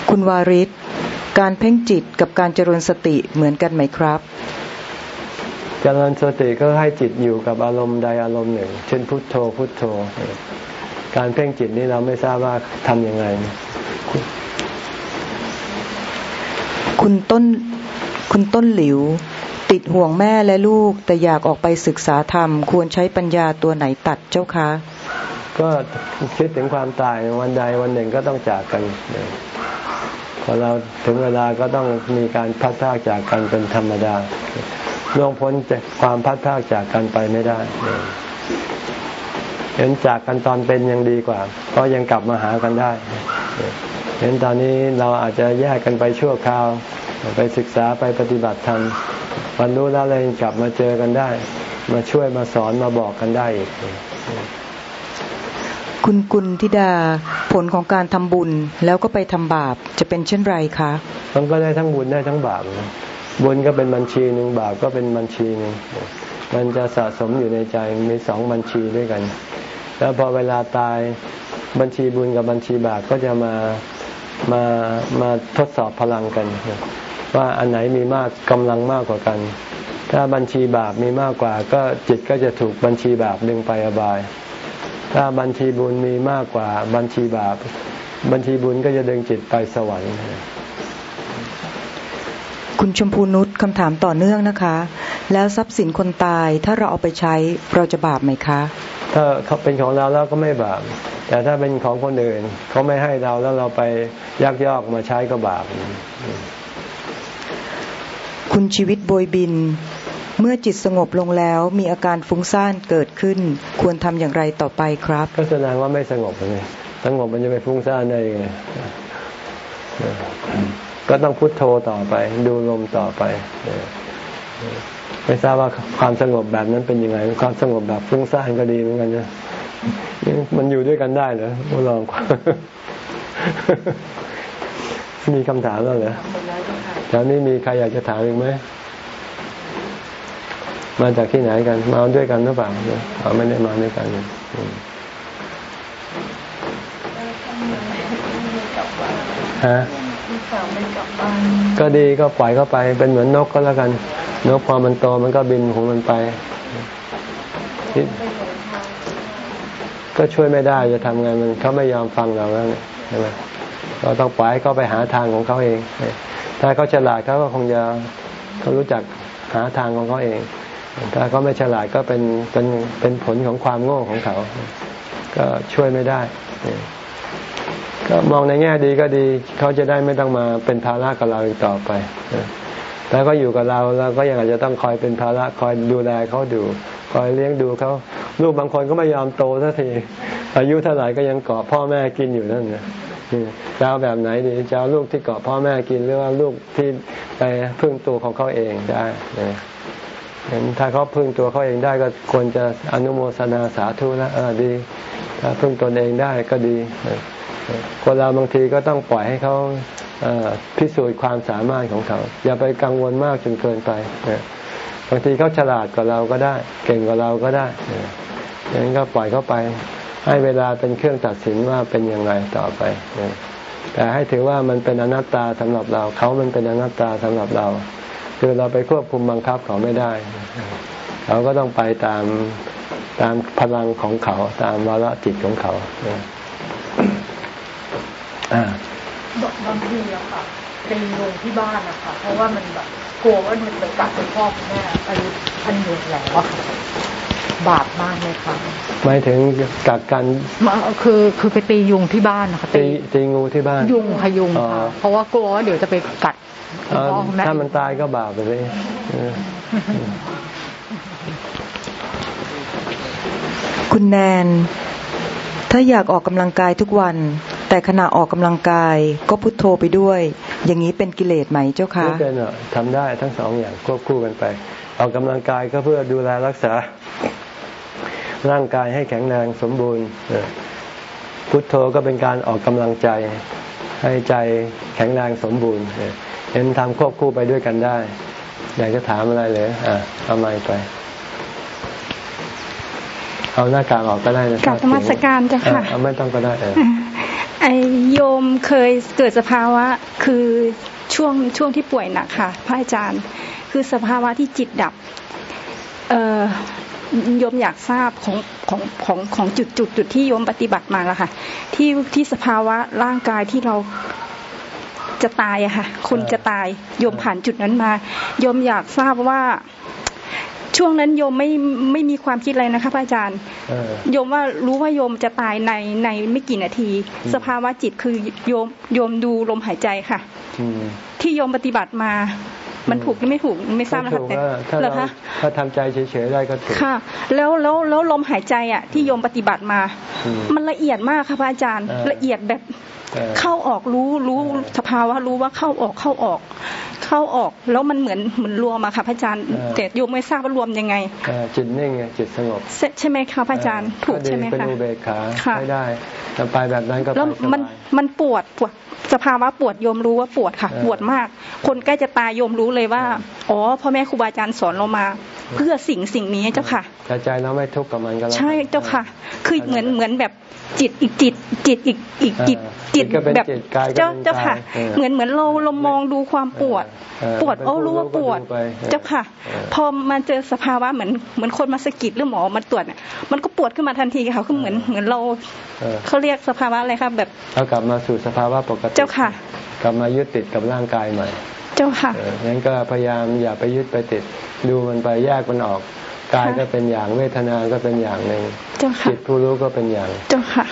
คุณวาริศการเพ่งจิตกับการเจริญสติเหมือนกันไหมครับ เจริญสติก็ให้จิตอยู่กับอารมณ์ใดอารมณ์หนึ่ง เช่นพุทโธพุทโธ การเพ่งจิตนี้เราไม่ทราบว่าทำยังไง คุณต้นคุณต้นหลิว ติดห่วงแม่และลูก แต่อยากออกไปศึกษาธรรม ควรใช้ปัญญาตัวไหนตัดเจ้าคะ ก็คิดถึงความตายวันใดวันหนึ่งก็ต้องจากกันพอเราถึงเวลาก็ต้องมีการพัดพากจากกันเป็นธรรมดาล่วงพ้นจากความพัดพากจากกันไปไม่ได้ เห็นจากกันตอนเป็นยังดีกว่า เพราะยังกลับมาหากันได้ เห็นตอนนี้เราอาจจะแยกกันไปชั่วคราว ไปศึกษาไปปฏิบัติธรรมวันรู้แล้วเลยกลับมาเจอกันได้ มาช่วยมาสอนมาบอกกันได้อีกคุณกุลธิดาผลของการทำบุญแล้วก็ไปทำบาปจะเป็นเช่นไรคะมันก็ได้ทั้งบุญได้ทั้งบาปบุญก็เป็นบัญชีหนึ่งบาปก็เป็นบัญชีหนึ่งมันจะสะสมอยู่ในใจมีสองบัญชีด้วยกัน แล้วพอเวลาตายบัญชีบุญกับบัญชีบาปก็จะมามามาทดสอบพลังกัน ว่าอันไหนมีมากกำลังมากกว่ากัน ถ้าบัญชีบาปมีมากกว่า ก็จิตก็จะถูกบัญชีบาปดึงไปอบาย ถ้าบัญชีบุญมีมากกว่า บัญชีบาป บัญชีบุญก็จะดึงจิตไปสวรรค์คุณชมพูนุชคำถามต่อเนื่องนะคะ แล้วทรัพย์สินคนตายถ้าเราเอาไปใช้เราจะบาปไหมคะ ถ้าเขาเป็นของเราแล้วก็ไม่บาป แต่ถ้าเป็นของคนอื่นเขาไม่ให้เราแล้วเราไปยักยอกมาใช้ก็บาป คุณชีวิตโบยบิน เมื่อจิตสงบลงแล้วมีอาการฟุ้งซ่านเกิดขึ้น ควรทำอย่างไรต่อไปครับ ก็แสดงว่าไม่สงบเลยสงบมันจะไปฟุ้งซ่านได้ไงก็ต้องพุโทโธต่อไป ดูลมต่อไป ไม่ทราบว่าความสงบแบบนั้นเป็นยังไง ความสงบแบบฟุ้งซ่านก็ดีเหมือนกันนะมันอยู่ด้วยกันได้เหรอมาลองมีคำถามแล้วเหรอแถวนี้มีใครอยากจะถามอีกไหมมาจากที่ไหนกัน มาด้วยกันหรือเปล่าเราไม่ได้มาด้วยกันฮะก็ดีก็ปล่อยเข้าไปเป็นเหมือนนกก็แล้วกัน นกพอมันโตมันก็บินของมันไปก็ช่วยไม่ได้จะทำไงมันเขาไม่ยอมฟังเราแล้วใช่ไหมเราต้องปล่อยเขาไปหาทางของเขาเอง ถ้าเขาฉลาดเขาก็คงจะเขารู้จักหาทางของเขาเอง ถ้าเขาไม่ฉลาดก็เป็นเป็นเป็นผลของความโง่ของเขา ก็ช่วยไม่ได้ ก็มองในแง่ดีก็ดี เขาจะได้ไม่ต้องมาเป็นภาระกับเราอีกต่อไป แล้วก็อยู่กับเราเราก็ยังอาจจะต้องคอยเป็นภาระคอยดูแลเขาดูคอยเลี้ยงดูเขาลูกบางคนก็ไม่ยอมโตสักทีอายุเท่าไหร่ก็ยังเกาะพ่อแม่กินอยู่นั่นนะจะเอาแบบไหนดีจะเอาลูกที่เกาะพ่อแม่กินหรือว่าลูกที่ไปพึ่งตัวของเขาเองได้นะถ้าเขาพึ่งตัวเขาเองได้ก็ควรจะอนุโมทนาสาธุแล้วเออดี ถ้าพึ่งตนเองได้ก็ดีคนเราบางทีก็ต้องปล่อยให้เขา พิสูจน์ความสามารถของเขา อย่าไปกังวลมากจนเกินไปบางทีเขาฉลาดกว่าเราก็ได้ เก่งกว่าเราก็ได้ดังนั้นก็ปล่อยเขาไป ให้เวลาเป็นเครื่องตัดสินว่าเป็นย่างไรต่อไปแต่ให้ถือว่ามันเป็นอนัตตาสำหรับเรา เขามันเป็นอนัตตาสำหรับเรา คือเราไปควบคุมบังคับเขาไม่ได้ เขาก็ต้องไปตามตามพลังของเขา ตามวาระจิตของเขา บางทีอะค่ะเป็นลงที่บ้านอะค่ะเพราะว่ามันแบบกลัวว่ามันจะกัดไปพ่อคุณแม่อายุพันหนึ่งแล้วอะบาปมากเลยค่ะหมายถึงกักกันมาคือคือไปตียุงที่บ้านนะคะตีตีงูที่บ้าน ยุงค่ะยุงค่ะเพราะว่ากลัวว่าเดี๋ยวจะไปกัดพ่อคุณแม่ถ้ามันตายก็บาปไปเลยคุณแนน ถ้าอยากออกกำลังกายทุกวัน แต่ขณะออกกำลังกายก็พุโทโธไปด้วย อย่างนี้เป็นกิเลสไหมเจ้าคะไม่เป็นอะทำได้ทั้งสองอย่างควบคู่กันไป ออกกำลังกายก็เพื่อดูแลรักษา ร่างกายให้แข็งแรงสมบูรณ์พุทโธก็เป็นการออกกำลังใจ ให้ใจแข็งแรงสมบูรณ์เห็นทำควบคู่ไปด้วยกันได้ อยากจะถามอะไรเลยอะเอาไม้ไปเอาหน้ากากออกก็ได้นะกับธรรมสการจ้ะค่ะไม่ต้องก็ได้เออ ไอโยมเคยเกิดสภาวะคือช่วงช่วงที่ป่วยหนักค่ะพระอาจารย์ คือสภาวะที่จิตดับเออโยมอยากทราบของของของของจุดจุดจุดที่โยมปฏิบัติมาแล้วค่ะ ที่ที่สภาวะร่างกายที่เราจะตายอะค่ะ คนจะตายโยมผ่านจุดนั้นมาโยมอยากทราบว่า ช่วงนั้นโยมไม่ไม่มีความคิดอะไรนะคะพระอาจารย์โยมว่ารู้ว่าโยมจะตายในในไม่กี่นาที สภาวะจิตคือโยมโยมดูลมหายใจค่ะที่โยมปฏิบัติมา มันถูกหรือไม่ถูกไม่ทราบนะคะแต่เหรอคะถ้าทำใจเฉยๆได้ก็ถูกค่ะ แล้วแล้วแล้วลมหายใจอะที่โยมปฏิบัติมา มันละเอียดมากค่ะพระอาจารย์ละเอียดแบบ เข้าออกรู้รู้สภาวะรู้ว่าเข้าออกเข้าออก เข้าออกแล้วมันเหมือนเหมือนรวมอะค่ะพระอาจารย์แต่โยมไม่ทราบว่ารวมยังไงจิตนิ่งจิตสงบใช่ไหมคะพระอาจารย์ถูกใช่ไหมคะเป็นอุเบกขาไม่ได้แต่ไปแบบนั้นก็แล้วมันมันปวดปวดสภาวะปวดโยมรู้ว่าปวดค่ะ ปวดมาก คนใกล้จะตายโยมรู้เลยว่า อ๋อพ่อแม่ครูบาอาจารย์สอนเรามา เพื่อสิ่งสิ่งนี้เจ้าค่ะใจเราไม่ทุกข์กับมันก็แล้วใช่เจ้าค่ะ คือเหมือนเหมือนแบบจิตอีกจิต จิตอีกอีกจิตจิตแบบเจ้าเจ้าค่ะ เหมือนเหมือนเราเรามองดูความปวด ปวดโอ้รู้ว่าปวด เจ้าค่ะ พอมาเจอสภาวะเหมือนเหมือนคนมาสกิดหรือหมอมาตรวจมันก็ปวดขึ้นมาทันทีค่ะคือเหมือนเหมือนเราเขาเรียกสภาวะอะไรครับแบบเรากลับมาสู่สภาวะปกติเจ้าค่ะ กลับมายึดติดกับร่างกายใหม่ เจ้าค่ะงั้นก็พยายามอย่าไปยึดไปติดดูมันไปแยกมันออกกายก็เป็นอย่างเวทนาก็เป็นอย่างหนึ่งจิตผู้รู้ก็เป็นอย่าง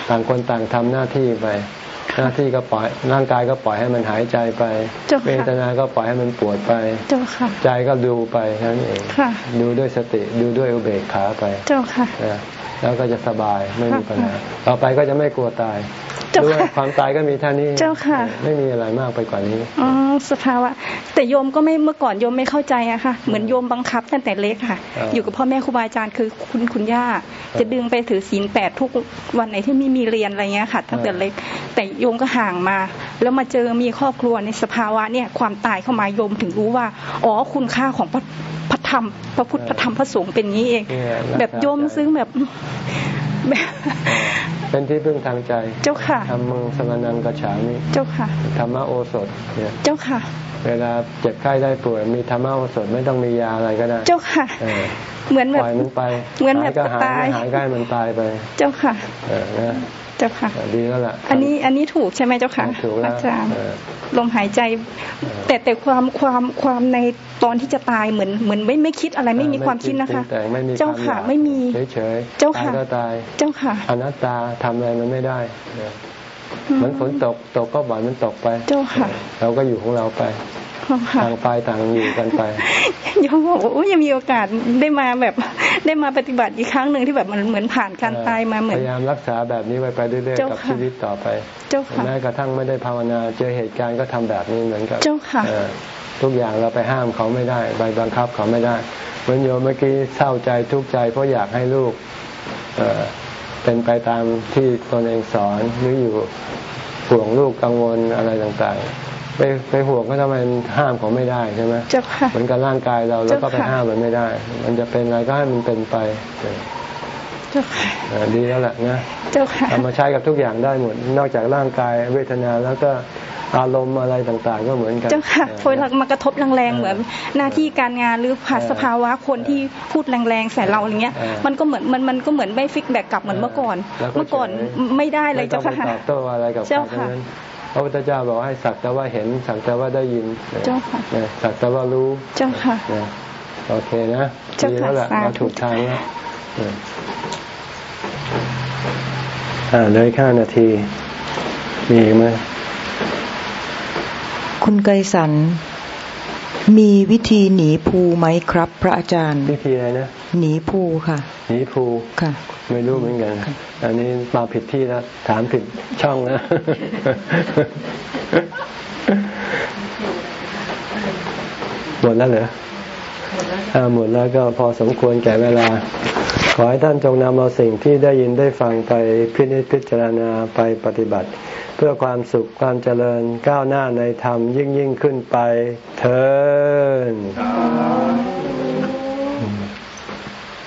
ต่างคนต่างทำหน้าที่ไป หน้าที่ก็ปล่อยร่างกายก็ปล่อยให้มันหายใจไป เวทนาก็ปล่อยให้มันปวดไปใจก็ดูไปนั่นเองดูด้วยสติดูด้วยอุเบกขาไป แล้วก็จะสบายไม่มีปัญหาต่อไปก็จะไม่กลัวตายเจ้ารู้ว่าค่ะความตายก็มีเท่านี้เจ้าค่ะ ไม่มีอะไรมากไปกว่านี้อ๋อสภาวะ แต่โยมก็ไม่เมื่อก่อนโยมไม่เข้าใจอะค่ะ เหมือนโยมบังคับตั้งแต่เล็กค่ะอ่าอยู่กับพ่อแม่ครูบาอาจารย์คือคุณคุณย่า จะดึงไปถือศีลแปดทุกวันไหนที่ไม่มีเรียนอะไรเงี้ยค่ะตั้งแต่เล็ก แต่โยมก็ห่างมา แล้วมาเจอมีครอบครัวในสภาวะเนี่ยความตายเข้ามาโยมถึงรู้ว่า อ๋อคุณค่าของพระพระ ธรรมพระพุทธพระธรรมพระสงฆ์เป็นอย่างนี้เองเนี่ยรักษาแบบโยมซึ้งแบบแบบเป็นที่พึ่งทางใจ เจ้าค่ะทำมังสมนังกระฉามิเจ้าค่ะ ธรรมโอสถเนี่ยเจ้าค่ะ เวลาเจ็บไข้ได้ป่วยมีธรรมโอสถไม่ต้องมียาอะไรก็ได้ เจ้าค่ะเออเหมือนแบปบล่อยมันไป เหมือนแบบหายก็หายตายไม่หายก็ให้มันตายไป เจ้าค่ะ เออนะ เจ้าค่ะเออดีแล้วล่ะอันนี้อันนี้ถูกใช่ไหมเจ้าค่ะถูกแล้วอาจารย์เออลมหายใจ แต่แต่ความความความในตอนที่จะตายเหมือนเหมือนไม่ไม่คิดอะไรไม่มีความคิดนะคะแต่ไม่มีเจ้าค่ะวอยกไม่มีเฉยๆเจ้าตายค่ะก็ตายเจ้าค่ะอนัตตาทำอะไรมันไม่ได้เออเหมือนฝนตกตกก็บ่อยมันตกไป เจ้าค่ะ เราก็อยู่ของเราไปเจ้าค่ะต่างไปต่างอยู่กันไปโยมบอกว่าโอ้ยยังมีโอกาสได้มาแบบ ได้มาปฏิบัติอีกครั้งหนึ่งที่แบบมันเหมือนผ่านการตายมาเหมืพอนยายามรักษาแบบนี้ไว้ไปเรื่อยเจ้าๆกับค่ะชีวิตต่อไปเจ้าค่ะแม้กระทั่งไม่ได้ภาวนาเจอเหตุการณ์ก็ทำแบบนี้เหมือนกับเจ้าค่ะเออทุกอย่างเราไปห้ามเขาไม่ได้ไปบังคับเขาไม่ได้เหมือนโยมเมื่อกี้เศร้าใจทุกข์ใจเพราะอยากให้ลูกเออเป็นไปตามที่ตนเองสอนหรืออยู่ห่วงลูกกังวลอะไรต่างๆ ไปไปห่วงก็ทำไมห้ามเขาไม่ได้ใช่ไหมเจ้าค่ะเหมือนกับร่างกายเราเราก็ไปเจ้าค่ะห้ามมันไม่ได้ มันจะเป็นอะไรก็ให้มันเป็นไปเออเจ้าค่ะเออดีแล้วแหละนะเจ้าค่ะเอามาใช้กับทุกอย่างได้หมด นอกจากร่างกายเวทนาแล้วก็อารมณ์อะไรต่างๆก็เหมือนกัน เจ้าค่ะเออพอมากระทบแรงๆเหมือนหน้าที่การงานหรือผ่านสภาวะคนที่พูดแรงๆใส่เราอย่างเงี้ยเออมันก็เหมือนมันมันก็เหมือนไม่ฟิกแบกกลับเหมือนเมื่อก่อนแล้วก็เมื่อก่อนเฉยไม่ได้เลยเจ้าค่ะไม่ต้องไปตอบโต้อะไรกับใครเจ้าทั้งค่ะนั้น พระพุทธเจ้าบอกให้สักแต่ว่าเห็น สักแต่ว่าได้ยินเจ้าค่ะเนี่ยสักแต่ว่ารู้เจ้าค่ะเนี่ยโอเคนะเจ้าดีค่ะแล้วล่ะสาธุเราถูกทางแล้วเนี่ยอ่าเลยห้านาที มีอีกไหมคุณไกรสัน มีวิธีหนีภูไหมครับ พระอาจารย์ วิธีอะไรนะหนีภูค่ะ หนีภูค่ะ ไม่รู้เหมือนกันอันนี้มาผิดที่แล้วถามผิดช่องนะหมดแล้วเหรออ่าหมดแล้วก็พอสมควรแก่เวลา ขอให้ท่านจงนำเอาสิ่งที่ได้ยินได้ฟังไปพินิจพิจารณาไปปฏิบัติเพื่อความสุขความเจริญก้าวหน้าในธรรมยิ่งยิ่งขึ้นไปเทิน